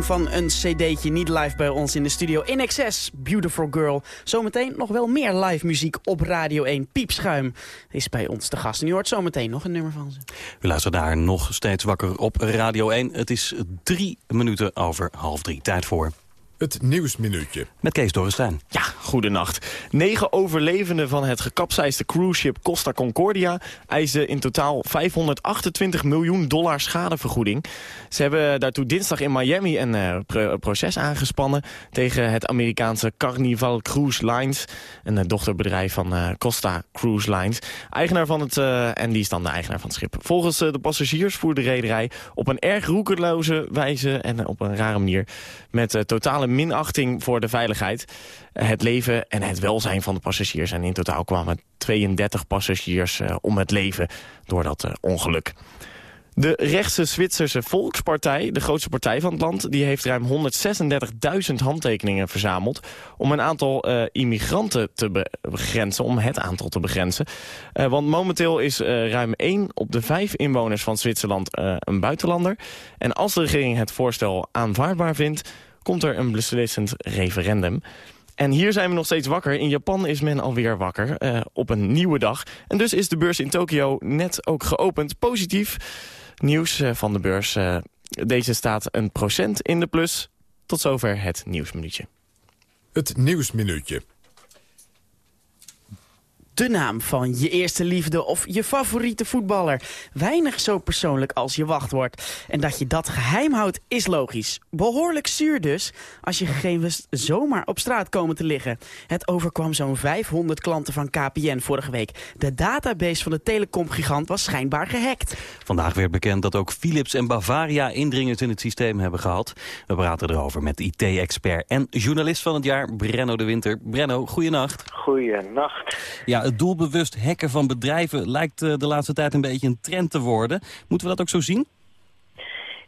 Speaker 4: Van een cd'tje, niet live bij ons in de studio. In Excess, Beautiful Girl. Zometeen nog wel meer live muziek op Radio 1. Piepschuim is bij ons de gast. En u hoort zometeen nog een nummer van ze.
Speaker 3: U luistert daar nog steeds wakker op Radio 1. Het is drie minuten over half drie. Tijd voor...
Speaker 2: Het Nieuwsminuutje.
Speaker 3: Met Kees Dorrestein.
Speaker 10: Ja, goedenacht. Negen overlevenden van het gekapseisde cruiseschip Costa Concordia... eisen in totaal 528 miljoen dollar schadevergoeding. Ze hebben daartoe dinsdag in Miami een eh, pro- proces aangespannen... tegen het Amerikaanse Carnival Cruise Lines... een eh, dochterbedrijf van eh, Costa Cruise Lines. Eigenaar van het, en die is dan de eigenaar van het schip. Volgens de passagiers voerde de rederij op een erg roekeloze wijze... en op een rare manier met eh, minachting voor de veiligheid. Het leven en het welzijn van de passagiers. En in totaal kwamen 32 passagiers eh, om het leven door dat eh, ongeluk. De rechtse Zwitserse Volkspartij, de grootste partij van het land... die heeft ruim 136.000 handtekeningen verzameld... om een aantal eh, immigranten te be- begrenzen, om het aantal te begrenzen. Want momenteel is ruim 1 op de 5 inwoners van Zwitserland een buitenlander. En als de regering het voorstel aanvaardbaar vindt... komt er een beslissend referendum. En hier zijn we nog steeds wakker. In Japan is men alweer wakker eh, op een nieuwe dag. En dus is de beurs in Tokio net ook geopend. Positief nieuws eh, van de beurs. eh, deze staat een procent in de plus. Tot zover het nieuwsminuutje.
Speaker 2: Het Nieuwsminuutje.
Speaker 4: De naam van je eerste liefde of je favoriete voetballer. Weinig zo persoonlijk als je wachtwoord. En dat je dat geheim houdt is logisch. Behoorlijk zuur dus, als je gegevens zomaar op straat komen te liggen. Het overkwam zo'n 500 klanten van KPN vorige week. De database van de telecomgigant was schijnbaar gehackt.
Speaker 3: Vandaag werd bekend dat ook Philips en Bavaria indringers in het systeem hebben gehad. We praten erover met IT-expert en journalist van het jaar Brenno de Winter. Brenno, goeienacht.
Speaker 21: Goeienacht.
Speaker 3: Ja, het doelbewust hacken van bedrijven lijkt eh, de laatste tijd een beetje een trend te worden. Moeten we dat ook zo zien?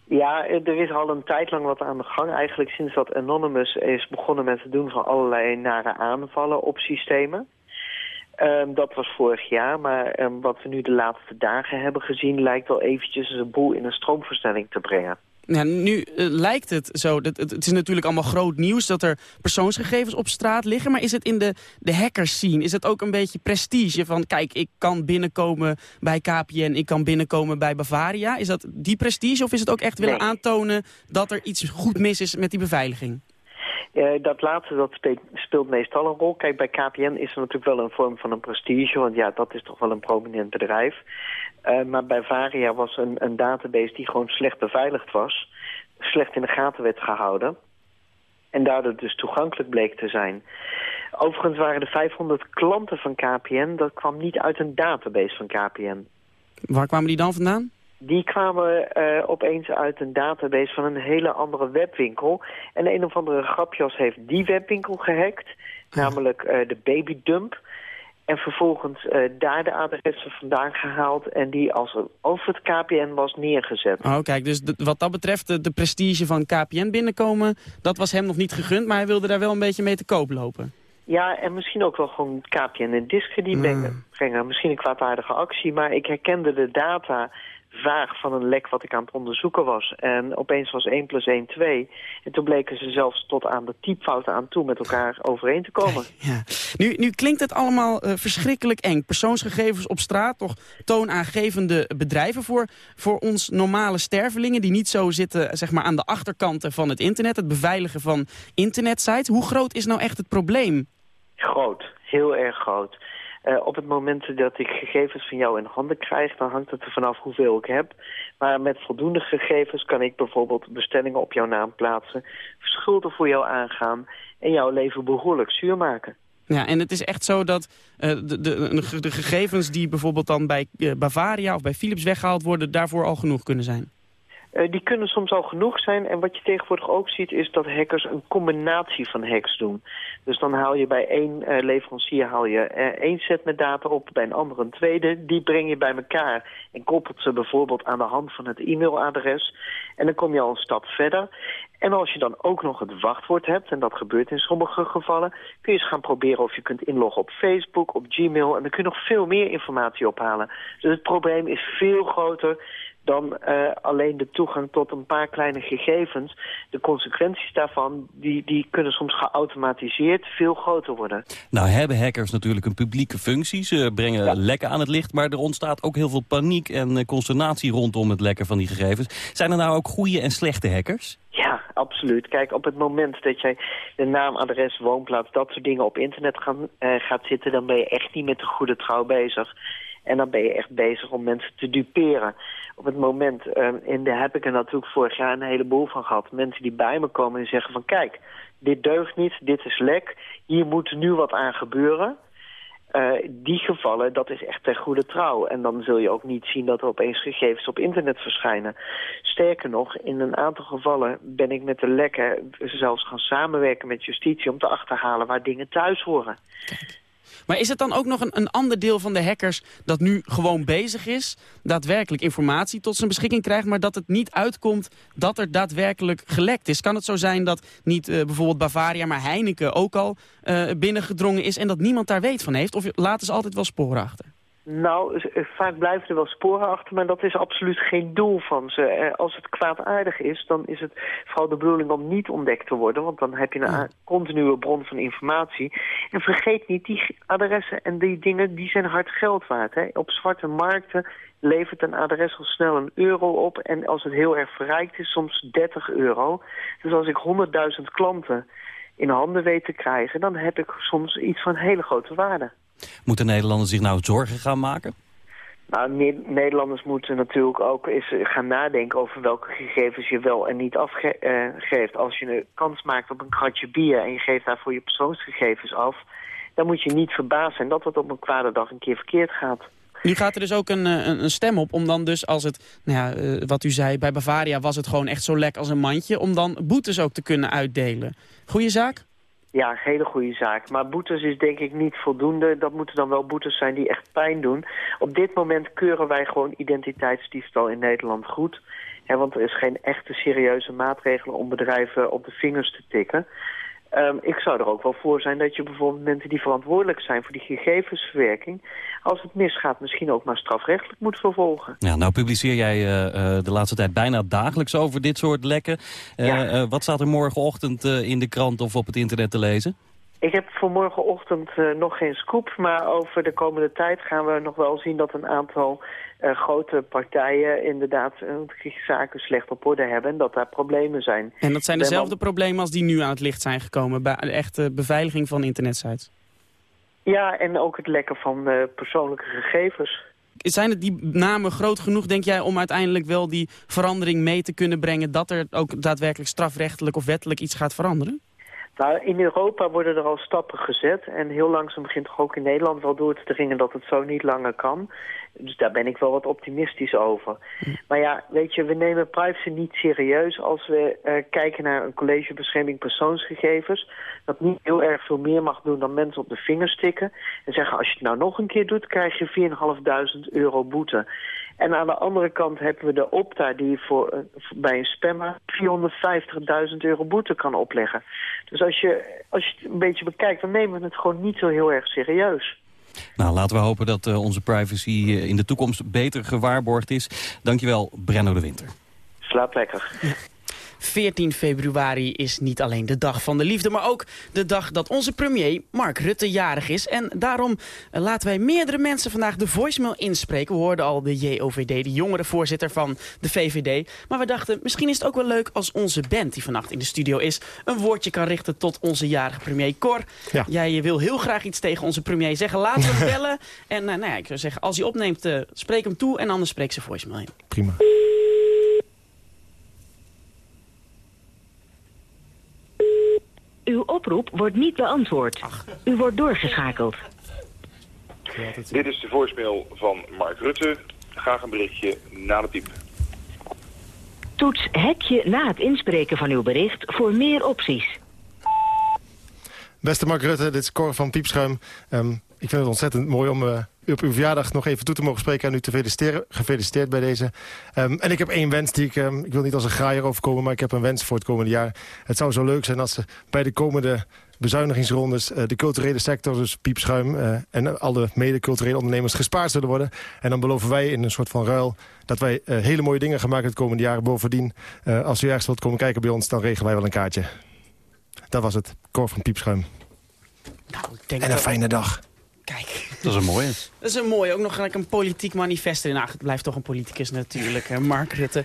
Speaker 21: Ja, er is al een tijd lang wat aan de gang. Eigenlijk sinds dat Anonymous is begonnen met het doen van allerlei nare aanvallen op systemen. Ehm, dat was vorig jaar, maar ehm, wat we nu de laatste dagen hebben gezien... lijkt wel eventjes een boel in een stroomversnelling te brengen.
Speaker 4: Ja, nu eh, lijkt het zo, dat, het, het is natuurlijk allemaal groot nieuws dat er persoonsgegevens op straat liggen. Maar is het in de, de hackers scene, is het ook een beetje prestige van kijk, ik kan binnenkomen bij KPN, ik kan binnenkomen bij Bavaria. Is dat die prestige of is het ook echt willen
Speaker 21: Nee.
Speaker 4: aantonen dat er iets goed mis is met die beveiliging?
Speaker 21: Eh, dat laatste dat spe- speelt meestal een rol. Kijk, bij KPN is er natuurlijk wel een vorm van een prestige, want ja, dat is toch wel een prominent bedrijf. Eh, maar bij Varia was een, een database die gewoon slecht beveiligd was, slecht in de gaten werd gehouden en daardoor dus toegankelijk bleek te zijn. Overigens waren de 500 klanten van KPN, dat kwam niet uit een database van KPN.
Speaker 4: Waar kwamen die dan vandaan?
Speaker 21: Die kwamen eh, opeens uit een database van een hele andere webwinkel. En een of andere grapjas heeft die webwinkel gehackt. Namelijk eh, de babydump. En vervolgens eh, daar de adressen vandaan gehaald. En die als over het KPN was neergezet.
Speaker 4: Oh, kijk, dus de- wat dat betreft de, de prestige van KPN binnenkomen, dat was hem nog niet gegund, maar hij wilde daar wel een beetje mee te koop lopen.
Speaker 21: Ja, en misschien ook wel gewoon KPN in discrediet brengen. brengen. Misschien een kwaadaardige actie, maar ik herkende de data vaag van een lek wat ik aan het onderzoeken was. En opeens was 1 plus 1 2. En toen bleken ze zelfs tot aan de typfouten aan toe met elkaar overeen te komen.
Speaker 4: Nu, nu klinkt het allemaal eh, verschrikkelijk eng. Persoonsgegevens op straat, toch toonaangevende bedrijven voor, voor ons normale stervelingen... die niet zo zitten zeg maar, aan de achterkanten van het internet, het beveiligen van internetsites. Hoe groot is nou echt het probleem?
Speaker 21: Groot, heel erg groot. Eh, op het moment dat ik gegevens van jou in handen krijg, dan hangt het er vanaf hoeveel ik heb. Maar met voldoende gegevens kan ik bijvoorbeeld bestellingen op jouw naam plaatsen, schulden voor jou aangaan en jouw leven behoorlijk zuur maken.
Speaker 4: Ja, en het is echt zo dat eh, de, de, de gegevens die bijvoorbeeld dan bij eh, Bavaria of bij Philips weggehaald worden... daarvoor al genoeg kunnen zijn.
Speaker 21: Eh, die kunnen soms al genoeg zijn. En wat je tegenwoordig ook ziet is dat hackers een combinatie van hacks doen. Dus dan haal je bij één eh, leverancier haal je eh, één set met data op, bij een andere een tweede. Die breng je bij elkaar en koppelt ze bijvoorbeeld aan de hand van het e-mailadres. En dan kom je al een stap verder. En als je dan ook nog het wachtwoord hebt, en dat gebeurt in sommige gevallen... kun je eens gaan proberen of je kunt inloggen op Facebook, op Gmail... en dan kun je nog veel meer informatie ophalen. Dus het probleem is veel groter dan eh, alleen de toegang tot een paar kleine gegevens. De consequenties daarvan, die, die kunnen soms geautomatiseerd veel groter worden.
Speaker 3: Nou hebben hackers natuurlijk een publieke functie. Ze brengen lekken aan het licht, maar er ontstaat ook heel veel paniek en eh, consternatie rondom het lekken van die gegevens. Zijn er nou ook goede en slechte hackers?
Speaker 21: Absoluut. Kijk, op het moment dat jij de naam, adres, woonplaats, dat soort dingen op internet gaan, eh, gaat zitten, dan ben je echt niet met de goede trouw bezig. En dan ben je echt bezig om mensen te duperen. Op het moment, eh, en daar heb ik er natuurlijk vorig jaar een heleboel van gehad. Mensen die bij me komen en zeggen van kijk, dit deugt niet, dit is lek, hier moet nu wat aan gebeuren. Uh, die gevallen, dat is echt ter goede trouw. En dan zul je ook niet zien dat er opeens gegevens op internet verschijnen. Sterker nog, in een aantal gevallen ben ik met de lekken zelfs gaan samenwerken met justitie... om te achterhalen waar dingen thuis horen.
Speaker 4: Maar is het dan ook nog een, een ander deel van de hackers dat nu gewoon bezig is... daadwerkelijk informatie tot zijn beschikking krijgt... maar dat het niet uitkomt dat er daadwerkelijk gelekt is? Kan het zo zijn dat niet uh, bijvoorbeeld Bavaria, maar Heineken ook al uh, binnengedrongen is... en dat niemand daar weet van heeft? Of laten ze altijd wel sporen achter?
Speaker 21: Nou, vaak blijven er wel sporen achter, maar dat is absoluut geen doel van ze. Als het kwaadaardig is, dan is het vooral de bedoeling om niet ontdekt te worden, want dan heb je een ja. continue bron van informatie. En vergeet niet, die adressen en die dingen, die zijn hard geld waard. Hè? Op zwarte markten levert een adres al snel een euro op en als het heel erg verrijkt is, soms 30 euro. Dus als ik 100.000 klanten in handen weet te krijgen, dan heb ik soms iets van hele grote waarde.
Speaker 3: Moeten Nederlanders zich nou zorgen gaan maken?
Speaker 21: Nou, ne Nederlanders moeten natuurlijk ook eens gaan nadenken over welke gegevens je wel en niet afgeeft. Uh, Als je een kans maakt op een kratje bier en je geeft daarvoor je persoonsgegevens af, dan moet je niet verbaasd zijn dat het op een kwade dag een keer verkeerd gaat.
Speaker 4: Nu gaat er dus ook een, een, een stem op om dan dus als het, nou ja, uh, wat u zei, bij Bavaria was het gewoon echt zo lek als een mandje, om dan boetes ook te kunnen uitdelen. Goeie zaak?
Speaker 21: Ja, een hele goede zaak. Maar boetes is denk ik niet voldoende. Dat moeten dan wel boetes zijn die echt pijn doen. Op dit moment keuren wij gewoon identiteitsdiefstal in Nederland goed. Want er is geen echte serieuze maatregelen om bedrijven op de vingers te tikken. Ehm, ik zou er ook wel voor zijn dat je bijvoorbeeld mensen die verantwoordelijk zijn voor die gegevensverwerking, als het misgaat, misschien ook maar strafrechtelijk moet vervolgen.
Speaker 3: Ja, nou publiceer jij eh, eh, de laatste tijd bijna dagelijks over dit soort lekken. Eh,
Speaker 21: Ja.
Speaker 3: wat staat er morgenochtend in de krant of op het internet te lezen?
Speaker 21: Ik heb voor morgenochtend eh, nog geen scoop, maar over de komende tijd gaan we nog wel zien dat een aantal eh, grote partijen inderdaad eh, zaken slecht op orde hebben en dat daar problemen zijn.
Speaker 4: En dat zijn dezelfde problemen als die nu aan het licht zijn gekomen... bij de echte beveiliging van internetsites.
Speaker 21: Ja, en ook het lekken van persoonlijke gegevens.
Speaker 4: Zijn het die namen groot genoeg, denk jij, om uiteindelijk wel die verandering mee te kunnen brengen... dat er ook daadwerkelijk strafrechtelijk of wettelijk iets gaat veranderen?
Speaker 21: Nou, in Europa worden er al stappen gezet. En heel langzaam begint toch ook in Nederland wel door te dringen dat het zo niet langer kan. Dus daar ben ik wel wat optimistisch over. Maar ja, weet je, we nemen privacy niet serieus als we eh, kijken naar een college bescherming persoonsgegevens. Dat niet heel erg veel meer mag doen dan mensen op de vingers tikken. En zeggen, als je het nou nog een keer doet, krijg je 4.500 euro boete. En aan de andere kant hebben we de Opta die voor, eh, voor- bij een spammer 450.000 euro boete kan opleggen. Dus als je, als je het een beetje bekijkt, dan nemen we het gewoon niet zo heel erg serieus.
Speaker 3: Nou, laten we hopen dat eh, onze privacy eh, in de toekomst beter gewaarborgd is. Dankjewel, Brenno de Winter.
Speaker 21: Slaap lekker.
Speaker 4: 14 februari is niet alleen de dag van de liefde... maar ook de dag dat onze premier Mark Rutte jarig is. En daarom eh, laten wij meerdere mensen vandaag de voicemail inspreken. We hoorden al de JOVD, de jongerenvoorzitter van de VVD. Maar we dachten, misschien is het ook wel leuk als onze band... die vannacht in de studio is, een woordje kan richten tot onze jarige premier Cor.
Speaker 6: Ja.
Speaker 4: Jij wil heel graag iets tegen onze premier zeggen. Laten we hem bellen. En eh, nou ja, ik zou zeggen, als hij opneemt, eh, spreek hem toe... en anders spreek ze voicemail in.
Speaker 6: Prima.
Speaker 18: Uw oproep wordt niet beantwoord. U wordt doorgeschakeld.
Speaker 22: Dit is de voicemail van Mark Rutte. Graag een berichtje na de piep.
Speaker 18: Toets hekje na het inspreken van uw bericht voor meer opties.
Speaker 6: Beste Mark Rutte, dit is Cor van Piepschuim. Ehm, ik vind het ontzettend mooi om eh, op uw verjaardag nog even toe te mogen spreken... en u te feliciteren. Gefeliciteerd bij deze. Ehm, en ik heb één wens die ik... ehm, ik wil niet als een graaier overkomen, maar ik heb een wens voor het komende jaar. Het zou zo leuk zijn als ze bij de komende bezuinigingsrondes... eh, de culturele sector, dus Piepschuim... eh, en alle mede-culturele ondernemers gespaard zullen worden. En dan beloven wij in een soort van ruil... dat wij eh, hele mooie dingen gaan maken het komende jaar. Bovendien, eh, als u ergens wilt komen kijken bij ons... dan regelen wij wel een kaartje. Dat was het. Cor van Piepschuim.
Speaker 4: denk
Speaker 6: en een fijne dag.
Speaker 3: Dat is een mooie.
Speaker 4: Dat is een mooie. Ook nog gelijk een politiek manifest erin. Nou, het blijft toch een politicus natuurlijk, hè, Mark Rutte.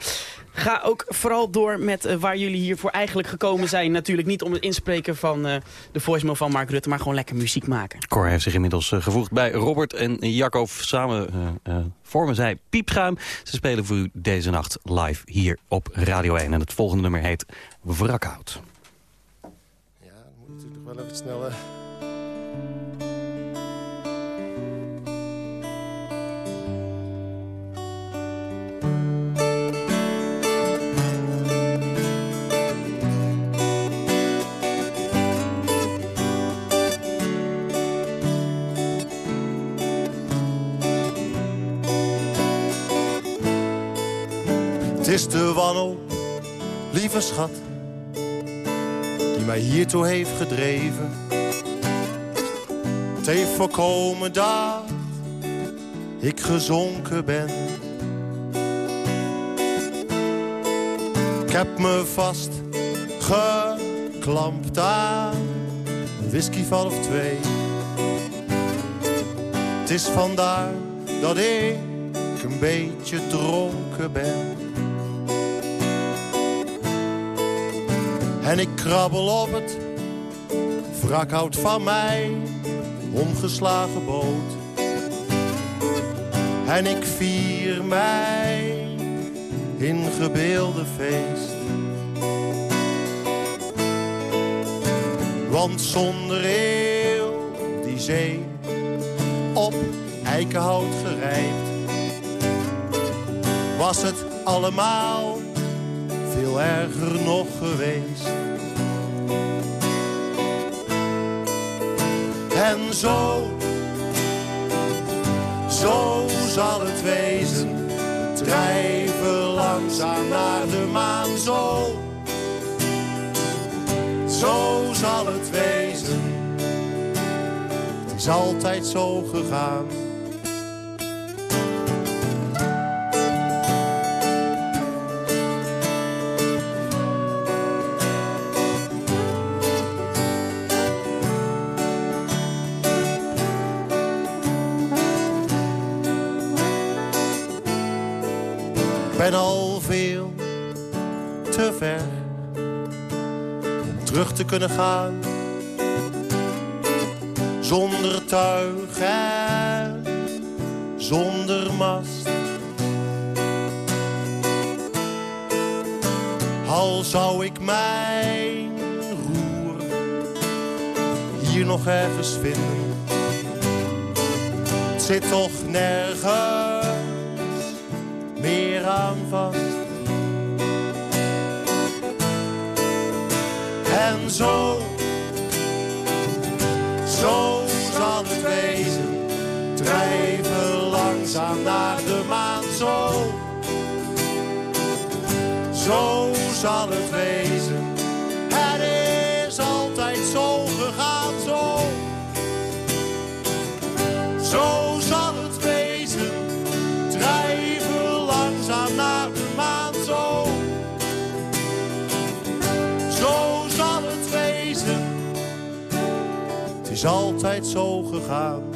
Speaker 4: Ga ook vooral door met eh, waar jullie hiervoor eigenlijk gekomen zijn. Natuurlijk niet om het inspreken van eh, de voicemail van Mark Rutte... maar gewoon lekker muziek maken.
Speaker 3: Cor heeft zich inmiddels eh, gevoegd bij Robert en Jacob. Samen eh, eh, vormen zij Piepschuim. Ze spelen voor u deze nacht live hier op Radio 1. En het volgende nummer heet Wrakhout.
Speaker 6: Natuurlijk wel even snel,
Speaker 8: is de wanhoop, lieve schat, die mij hiertoe heeft gedreven. Het heeft voorkomen dat ik gezonken ben. Ik heb me vast geklampt aan een whiskyval of twee. Het is vandaar dat ik een beetje dronken ben. En ik krabbel op het wrakhout van mij, omgeslagen boot. En ik vier mij in gebeelde feest. Want zonder eeuw die zee op eikenhout gerijpt, was het allemaal veel erger nog geweest. En zo, zo zal het wezen. Drijven langzaam naar de maan, zo. Zo zal het wezen. Het is altijd zo gegaan. Ben al veel te ver om terug te kunnen gaan. Zonder tuig en zonder mast. Al zou ik mijn roer hier nog ergens vinden. Zit toch nergens meer aan vast. En zo, zo zal het wezen. Drijven langzaam naar de maan, zo. Zo zal het wezen. Is altijd zo gegaan.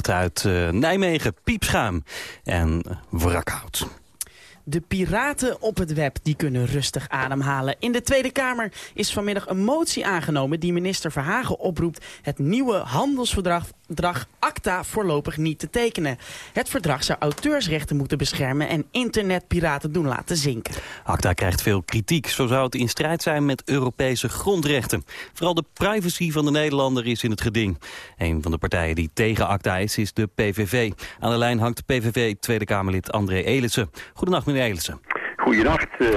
Speaker 3: Uit eh, Nijmegen, Piepschuim en Wrakhout.
Speaker 4: De piraten op het web die kunnen rustig ademhalen. In de Tweede Kamer is vanmiddag een motie aangenomen die minister Verhagen oproept het nieuwe handelsverdrag verdrag ACTA voorlopig niet te tekenen. Het verdrag zou auteursrechten moeten beschermen en internetpiraten doen laten zinken.
Speaker 3: ACTA krijgt veel kritiek. Zo zou het in strijd zijn met Europese grondrechten. Vooral de privacy van de Nederlander is in het geding. Een van de partijen die tegen ACTA is, is de PVV. Aan de lijn hangt PVV Tweede Kamerlid André Elissen. Goedenacht meneer Elissen.
Speaker 23: Goedenacht. Uh...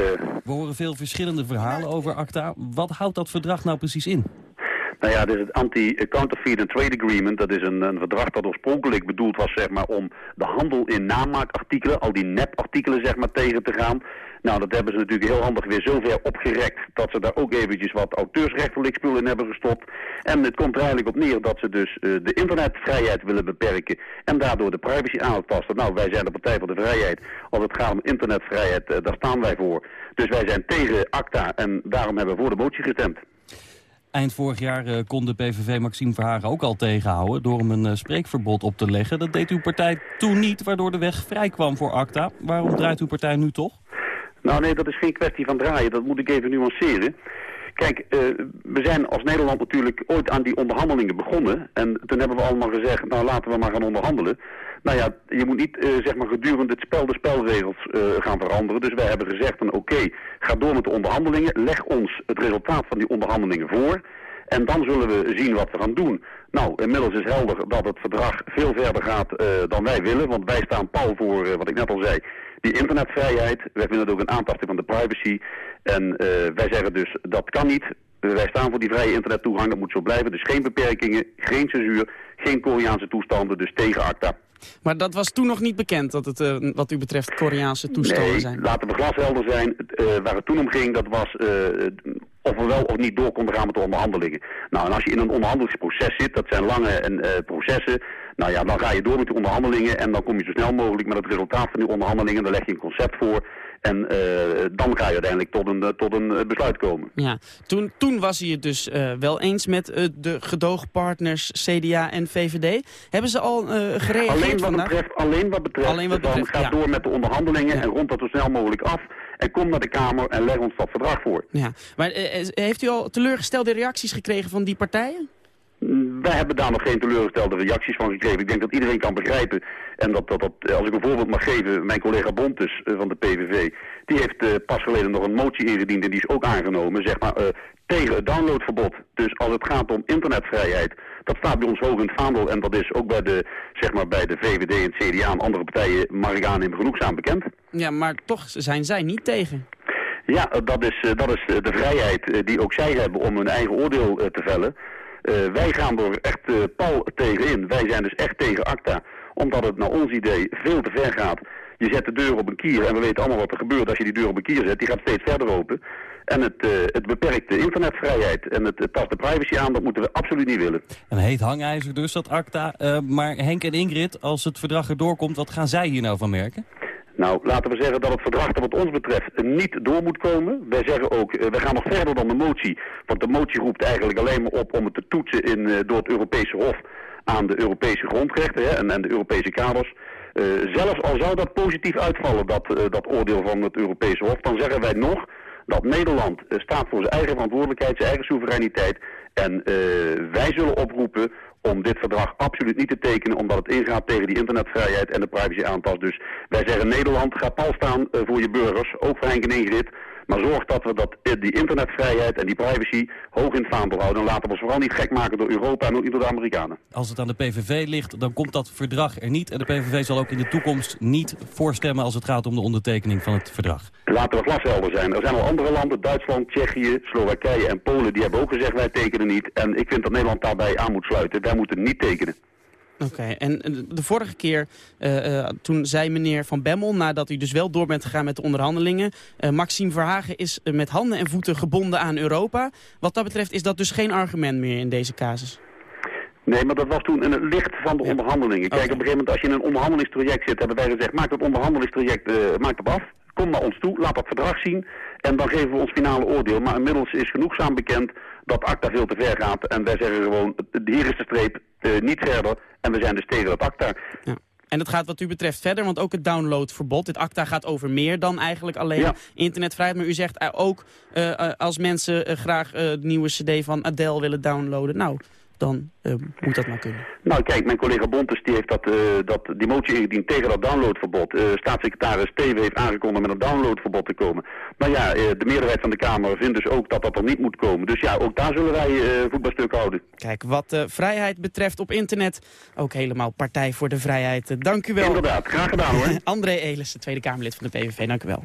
Speaker 3: We horen veel verschillende verhalen over ACTA. Wat houdt dat verdrag nou precies in?
Speaker 23: Nou ja, is het Anti-Counterfeit and Trade Agreement. Dat is een, een, verdrag dat oorspronkelijk bedoeld was zeg maar, om de handel in namaakartikelen, al die nepartikelen zeg maar, tegen te gaan. Nou, dat hebben ze natuurlijk heel handig weer zover opgerekt dat ze daar ook eventjes wat auteursrechtelijk spul in hebben gestopt. En het komt er eigenlijk op neer dat ze dus uh, de internetvrijheid willen beperken en daardoor de privacy aantasten. Nou, wij zijn de Partij voor de Vrijheid. Als het gaat om internetvrijheid, uh, daar staan wij voor. Dus wij zijn tegen ACTA en daarom hebben we voor de motie gestemd.
Speaker 3: Eind vorig jaar uh, kon de PVV Maxime Verhagen ook al tegenhouden... door hem een uh, spreekverbod op te leggen. Dat deed uw partij toen niet, waardoor de weg vrij kwam voor ACTA. Waarom draait uw partij nu toch?
Speaker 23: Nou nee, dat is geen kwestie van draaien. Dat moet ik even nuanceren. Kijk, uh, we zijn als Nederland natuurlijk ooit aan die onderhandelingen begonnen. En toen hebben we allemaal gezegd, nou laten we maar gaan onderhandelen. Nou ja, je moet niet uh, zeg maar gedurende het spel de spelregels uh, gaan veranderen. Dus wij hebben gezegd oké, ga door met de onderhandelingen. Leg ons het resultaat van die onderhandelingen voor. En dan zullen we zien wat we gaan doen. Nou, inmiddels is helder dat het verdrag veel verder gaat dan wij willen. Want wij staan pal voor, wat ik net al zei, die internetvrijheid. Wij vinden het ook een aantasting van de privacy. En uh, wij zeggen dus, dat kan niet. wij staan voor die vrije internettoegang, dat moet zo blijven. Dus geen beperkingen, geen censuur, geen Koreaanse toestanden, dus tegen ACTA.
Speaker 4: Maar dat was toen nog niet bekend, dat het uh, wat u betreft Koreaanse toestanden
Speaker 23: nee,
Speaker 4: zijn?
Speaker 23: laten we glashelder zijn. Uh, waar het toen om ging, dat was uh, of we wel of niet door konden gaan met de onderhandelingen. Nou, en als je in een onderhandelingsproces zit, dat zijn lange en, processen... Nou ja, dan ga je door met die onderhandelingen en dan kom je zo snel mogelijk met het resultaat van die onderhandelingen. Dan leg je een concept voor en uh, dan ga je uiteindelijk tot een, tot een besluit komen.
Speaker 4: Ja, toen, toen was hij het dus wel eens met de gedoogpartners CDA en VVD. Hebben ze al gereageerd
Speaker 23: alleen wat
Speaker 4: vandaag?
Speaker 23: Betreft, alleen wat betreft,
Speaker 4: alleen wat betreft
Speaker 23: dan ga
Speaker 4: ja.
Speaker 23: door met de onderhandelingen ja. en rond dat zo snel mogelijk af. En kom naar de Kamer en leg ons dat verdrag voor.
Speaker 4: Ja, maar heeft u al teleurgestelde reacties gekregen van die partijen?
Speaker 23: Wij hebben daar nog geen teleurgestelde reacties van gekregen. Ik denk dat iedereen kan begrijpen. En dat, dat, dat als ik een voorbeeld mag geven, mijn collega Bontes uh, van de PVV... die heeft uh, pas geleden nog een motie ingediend en die is ook aangenomen... zeg maar, uh, tegen het downloadverbod. Dus als het gaat om internetvrijheid... dat staat bij ons hoog in het vaandel. En dat is ook bij de, zeg maar, bij de VVD en het CDA en andere partijen... mag ik aannemen genoegzaam bekend.
Speaker 4: Ja, maar toch zijn zij niet tegen.
Speaker 23: Ja, dat is, dat is de vrijheid die ook zij hebben om hun eigen oordeel te vellen... Uh, wij gaan er echt uh, pal tegenin. Wij zijn dus echt tegen ACTA. Omdat het naar ons idee veel te ver gaat. Je zet de deur op een kier en we weten allemaal wat er gebeurt als je die deur op een kier zet. Die gaat steeds verder open. En het, uh, het beperkt de internetvrijheid en het, het tast de privacy aan. Dat moeten we absoluut niet willen.
Speaker 3: Een heet hangijzer dus, dat ACTA. maar Henk en Ingrid, als het verdrag erdoor komt, wat gaan zij hier nou van merken?
Speaker 23: Nou, laten we zeggen dat het verdrag dat wat ons betreft niet door moet komen. Wij zeggen ook, uh, we gaan nog verder dan de motie. Want de motie roept eigenlijk alleen maar op om het te toetsen in, uh, door het Europese Hof aan de Europese grondrechten hè, en, de Europese kaders. Uh, zelfs al zou dat positief uitvallen, dat, dat oordeel van het Europese Hof, dan zeggen wij nog dat Nederland staat voor zijn eigen verantwoordelijkheid, zijn eigen soevereiniteit. En wij zullen oproepen om dit verdrag absoluut niet te tekenen... omdat het ingaat tegen die internetvrijheid en de privacy aanpas. Dus wij zeggen Nederland, ga pal staan uh, voor je burgers, ook voor Henk en Ingrid... maar zorg dat we dat, die internetvrijheid en die privacy hoog in het vaandel houden... en laten we ons vooral niet gek maken door Europa en ook niet door de Amerikanen.
Speaker 3: Als het aan de PVV ligt, dan komt dat verdrag er niet... en de PVV zal ook in de toekomst niet voorstemmen... als het gaat om de ondertekening van het verdrag.
Speaker 23: Laten we glashelder zijn. Er zijn al andere landen, Duitsland, Tsjechië, Slowakije en Polen... die hebben ook gezegd, wij tekenen niet. En ik vind dat Nederland daarbij aan moet sluiten. Wij moeten niet tekenen.
Speaker 4: Oké, okay. en de vorige keer, uh, uh, toen zei meneer Van Bemmel... nadat u dus wel door bent gegaan met de onderhandelingen... Uh, Maxime Verhagen is met handen en voeten gebonden aan Europa. Wat dat betreft is dat dus geen argument meer in deze casus.
Speaker 23: Nee, maar dat was toen in het licht van de ja. onderhandelingen. Kijk, okay. op een gegeven moment als je in een onderhandelingstraject zit... hebben wij gezegd, maak dat onderhandelingstraject maak het af. Kom naar ons toe, laat dat verdrag zien... en dan geven we ons finale oordeel. Maar inmiddels is genoegzaam bekend dat ACTA veel te ver gaat. En wij zeggen gewoon, hier is de streep, uh, niet verder. En we zijn dus tegen dat ACTA.
Speaker 4: Ja. En dat gaat wat u betreft verder, want ook het downloadverbod. Dit ACTA gaat over meer dan eigenlijk alleen ja. internetvrijheid. Maar u zegt ook, uh, als mensen graag de nieuwe cd van Adele willen downloaden... nou, dan uh, moet dat maar kunnen.
Speaker 23: Nou kijk, mijn collega Bontes die heeft dat, uh, dat, die motie ingediend tegen dat downloadverbod. Uh, staatssecretaris Teven heeft aangekondigd met een downloadverbod te komen. Maar ja, de meerderheid van de Kamer vindt dus ook dat dat er niet moet komen. Dus ja, ook daar zullen wij voetbalstuk houden.
Speaker 4: Kijk, wat vrijheid betreft op internet, ook helemaal Partij voor de Vrijheid. dank u wel.
Speaker 23: Inderdaad, graag gedaan hoor.
Speaker 4: André Elissen, Tweede Kamerlid van de PVV, dank u wel.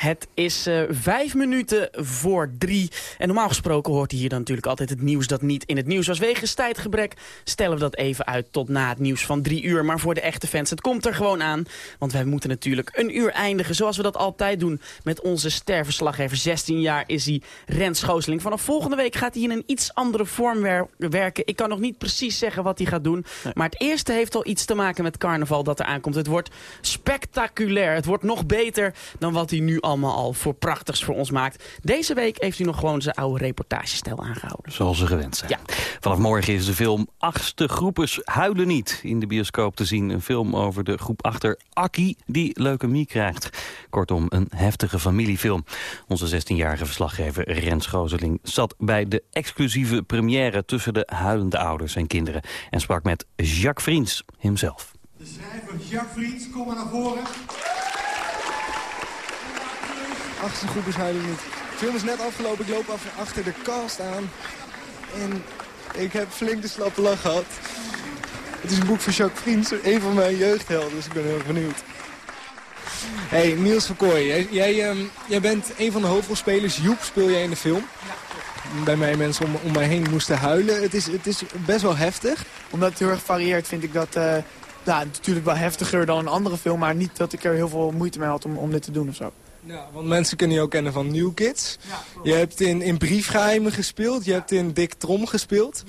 Speaker 4: Het is uh, vijf minuten voor drie. En normaal gesproken hoort hier dan natuurlijk altijd het nieuws dat niet in het nieuws was. Wegens tijdgebrek stellen we dat even uit tot na het nieuws van drie uur. Maar voor de echte fans, het komt er gewoon aan. Want wij moeten natuurlijk een uur eindigen zoals we dat altijd doen. Met onze sterverslaggever. 16 jaar is hij Rens Schooseling. Vanaf volgende week gaat hij in een iets andere vorm wer werken. Ik kan nog niet precies zeggen wat hij gaat doen. Maar het eerste heeft al iets te maken met carnaval dat er aankomt. Het wordt spectaculair. Het wordt nog beter dan wat hij nu allemaal al voor prachtigs voor ons maakt. Deze week heeft hij nog gewoon zijn oude reportagestijl aangehouden.
Speaker 3: Zoals ze gewend zijn.
Speaker 4: Ja.
Speaker 3: Vanaf morgen is de film Achtste Groepers Huilen Niet in de bioscoop te zien. Een film over de groep achter Akkie die leukemie krijgt. Kortom, een heftige familiefilm. Onze 16-jarige verslaggever Rens Gozeling zat bij de exclusieve première tussen de huilende ouders en kinderen. En sprak met Jacques Vriends hemzelf.
Speaker 24: De schrijver Jacques Vriends, kom maar naar voren.
Speaker 25: Achtste groepers huilen niet. De film is net afgelopen, ik loop af, achter de cast aan. En ik heb flink de slappe lach gehad. Het is een boek van Jacques Vriends, een van mijn jeugdhelden, dus ik ben heel erg benieuwd. Hey, Niels van jij, jij, um, jij, bent een van de hoofdrolspelers. Joep speel jij in de film. Bij mij mensen om, om mij heen moesten huilen. Het is, het is best wel heftig.
Speaker 26: Omdat het heel erg varieert vind ik dat... Uh
Speaker 25: ja, natuurlijk wel heftiger dan een andere film, maar niet dat ik er heel veel moeite mee had om, om dit te doen of zo.
Speaker 27: Ja, want mensen kunnen je ook kennen van New Kids. je hebt in, in Briefgeheimen gespeeld, je hebt in Dick Trom gespeeld.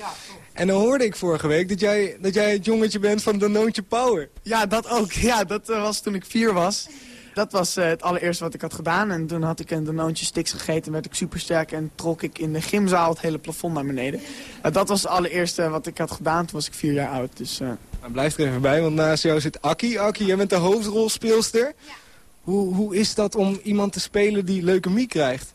Speaker 27: En dan hoorde ik vorige week dat jij, dat jij het jongetje bent van Danoontje Power.
Speaker 25: Ja, dat ook. Ja, dat eh, was toen ik vier was. Dat was eh, het allereerste wat ik had gedaan. En toen had ik een Danoontje Stix gegeten, werd ik supersterk... en trok ik in de gymzaal het hele plafond naar beneden. Uh, dat was het allereerste wat ik had gedaan. Toen was ik vier jaar oud. Dus, uh...
Speaker 27: nou, blijf er even bij, want naast jou zit Akkie. Akkie, jij bent de hoofdrolspeelster. Ja. Hoe, hoe is dat om iemand te spelen die leukemie krijgt?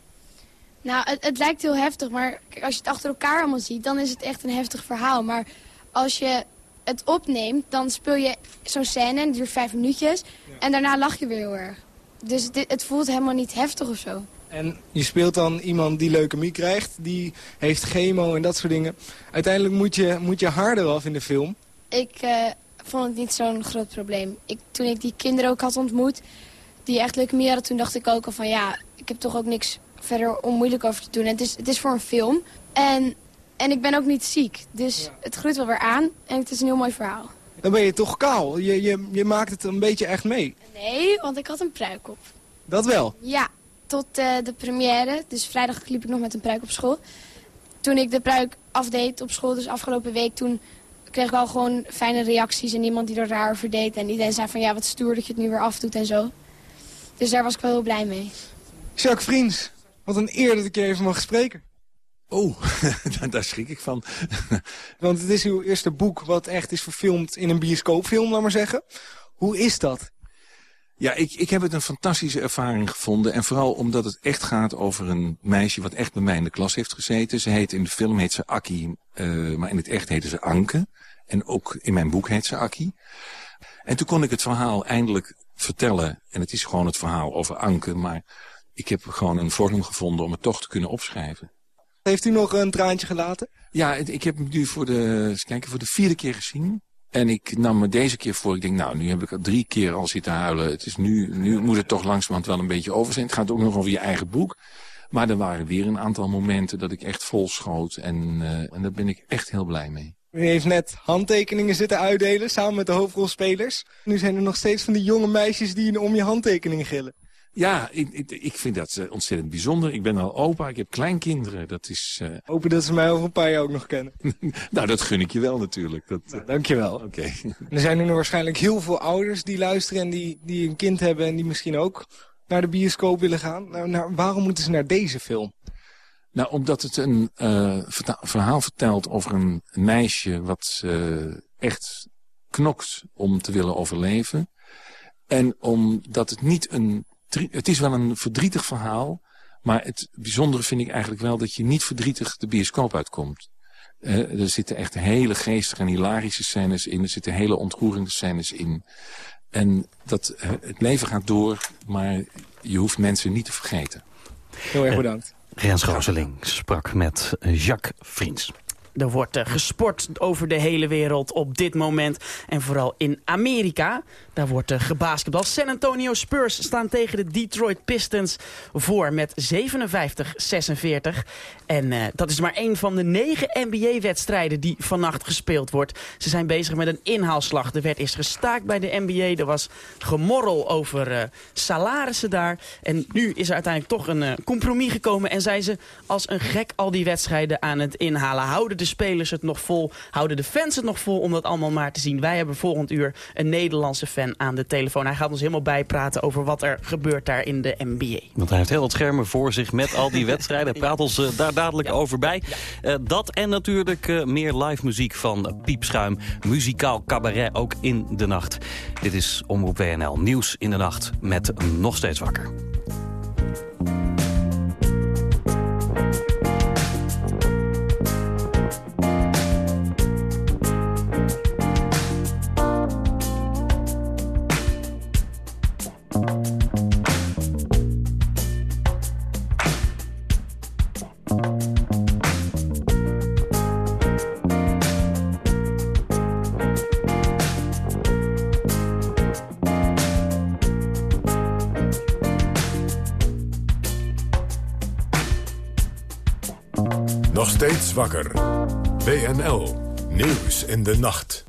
Speaker 28: Nou, het, het, lijkt heel heftig, maar kijk, als je het achter elkaar allemaal ziet... dan is het echt een heftig verhaal. Maar als je het opneemt, dan speel je zo'n scène en het duurt vijf minuutjes... en daarna lach je weer heel erg. Dus dit, het voelt helemaal niet heftig of zo.
Speaker 27: En je speelt dan iemand die leukemie krijgt, die heeft chemo en dat soort dingen. Uiteindelijk moet je, moet je harder af in de film.
Speaker 28: Ik uh, vond het niet zo'n groot probleem. Ik, toen ik die kinderen ook had ontmoet, die echt leukemie hadden... toen dacht ik ook al van ja, ik heb toch ook niks verder onmoeilijk over te doen. En het is, het is voor een film. En, en ik ben ook niet ziek. Dus ja. het groeit wel weer aan en het is een heel mooi verhaal.
Speaker 27: Dan ben je toch kaal. Je, je, je maakt het een beetje echt mee.
Speaker 28: Nee, want ik had een pruik op.
Speaker 27: Dat wel?
Speaker 28: Ja, tot uh, de première. Dus vrijdag liep ik nog met een pruik op school. Toen ik de pruik afdeed op school, dus afgelopen week... toen kreeg ik al gewoon fijne reacties en iemand die er raar over deed. En iedereen zei van ja, wat stoer dat je het nu weer afdoet en zo. Dus daar was ik wel heel blij mee.
Speaker 27: Jacques Vriends, wat een eer dat ik je even mag spreken.
Speaker 1: Oh, daar schrik ik van.
Speaker 27: Want het is uw eerste boek wat echt is verfilmd in een bioscoopfilm, laat maar zeggen. Hoe is dat?
Speaker 1: Ja, ik, ik heb het een fantastische ervaring gevonden. En vooral omdat het echt gaat over een meisje wat echt bij mij in de klas heeft gezeten. Ze heet in de film heet ze Akkie, uh, maar in het echt heette ze Anke. En ook in mijn boek heet ze Akkie. En toen kon ik het verhaal eindelijk vertellen. En het is gewoon het verhaal over Anke, maar ik heb gewoon een vorm gevonden om het toch te kunnen opschrijven.
Speaker 27: Heeft u nog een traantje gelaten?
Speaker 1: Ja, ik heb hem nu voor de, eens kijken, voor de vierde keer gezien. En ik nam me deze keer voor. Ik denk, nou, nu heb ik al drie keer al zitten huilen. Het is nu, nu moet het toch langzamerhand wel een beetje over zijn. Het gaat ook nog over je eigen boek. Maar er waren weer een aantal momenten dat ik echt vol schoot. En, uh, en daar ben ik echt heel blij mee.
Speaker 27: U heeft net handtekeningen zitten uitdelen samen met de hoofdrolspelers. Nu zijn er nog steeds van die jonge meisjes die om je handtekeningen gillen.
Speaker 1: Ja, ik, ik, ik vind dat uh, ontzettend bijzonder. Ik ben al opa, ik heb kleinkinderen. Dat is... Uh...
Speaker 27: Hopen dat ze mij over een paar jaar ook nog kennen.
Speaker 1: nou, dat gun ik je wel natuurlijk. Dat,
Speaker 27: nou, dankjewel.
Speaker 1: Oké. Okay.
Speaker 27: er zijn nu waarschijnlijk heel veel ouders die luisteren en die, die een kind hebben... en die misschien ook naar de bioscoop willen gaan. Nou, nou waarom moeten ze naar deze film?
Speaker 1: Nou, omdat het een uh, verhaal vertelt over een meisje wat echt knokt om te willen overleven. En omdat het niet een het is wel een verdrietig verhaal. Maar het bijzondere vind ik eigenlijk wel dat je niet verdrietig de bioscoop uitkomt. Uh, er zitten echt hele geestige en hilarische scènes in. Er zitten hele ontroerende scènes in. En dat, uh, het leven gaat door, maar je hoeft mensen niet te vergeten.
Speaker 27: Heel erg bedankt.
Speaker 3: Rens sprak met Jacques Vriends.
Speaker 4: Er wordt uh, gesport over de hele wereld op dit moment. En vooral in Amerika. Daar wordt uh, gebasketbal. San Antonio Spurs staan tegen de Detroit Pistons voor met 57-46. En uh, dat is maar één van de negen NBA-wedstrijden die vannacht gespeeld wordt. Ze zijn bezig met een inhaalslag. Er werd eerst gestaakt bij de NBA. Er was gemorrel over salarissen daar. En nu is er uiteindelijk toch een compromis gekomen. En zijn ze als een gek al die wedstrijden aan het inhalen. Houden de spelers het nog vol? Houden de fans het nog vol om dat allemaal maar te zien? Wij hebben volgend uur een Nederlandse fan aan de telefoon. Hij gaat ons helemaal bijpraten over wat er gebeurt daar in de NBA.
Speaker 3: Want hij heeft heel wat schermen voor zich met al die wedstrijden. Hij praat ons uh, daar dadelijk ja. over bij. Uh, dat en natuurlijk uh, meer live muziek van Piepschuim. Muzikaal cabaret ook in de nacht. Dit is Omroep WNL Nieuws in de nacht met Nog Steeds Wakker.
Speaker 2: Wakker. WNL. Nieuws in de nacht.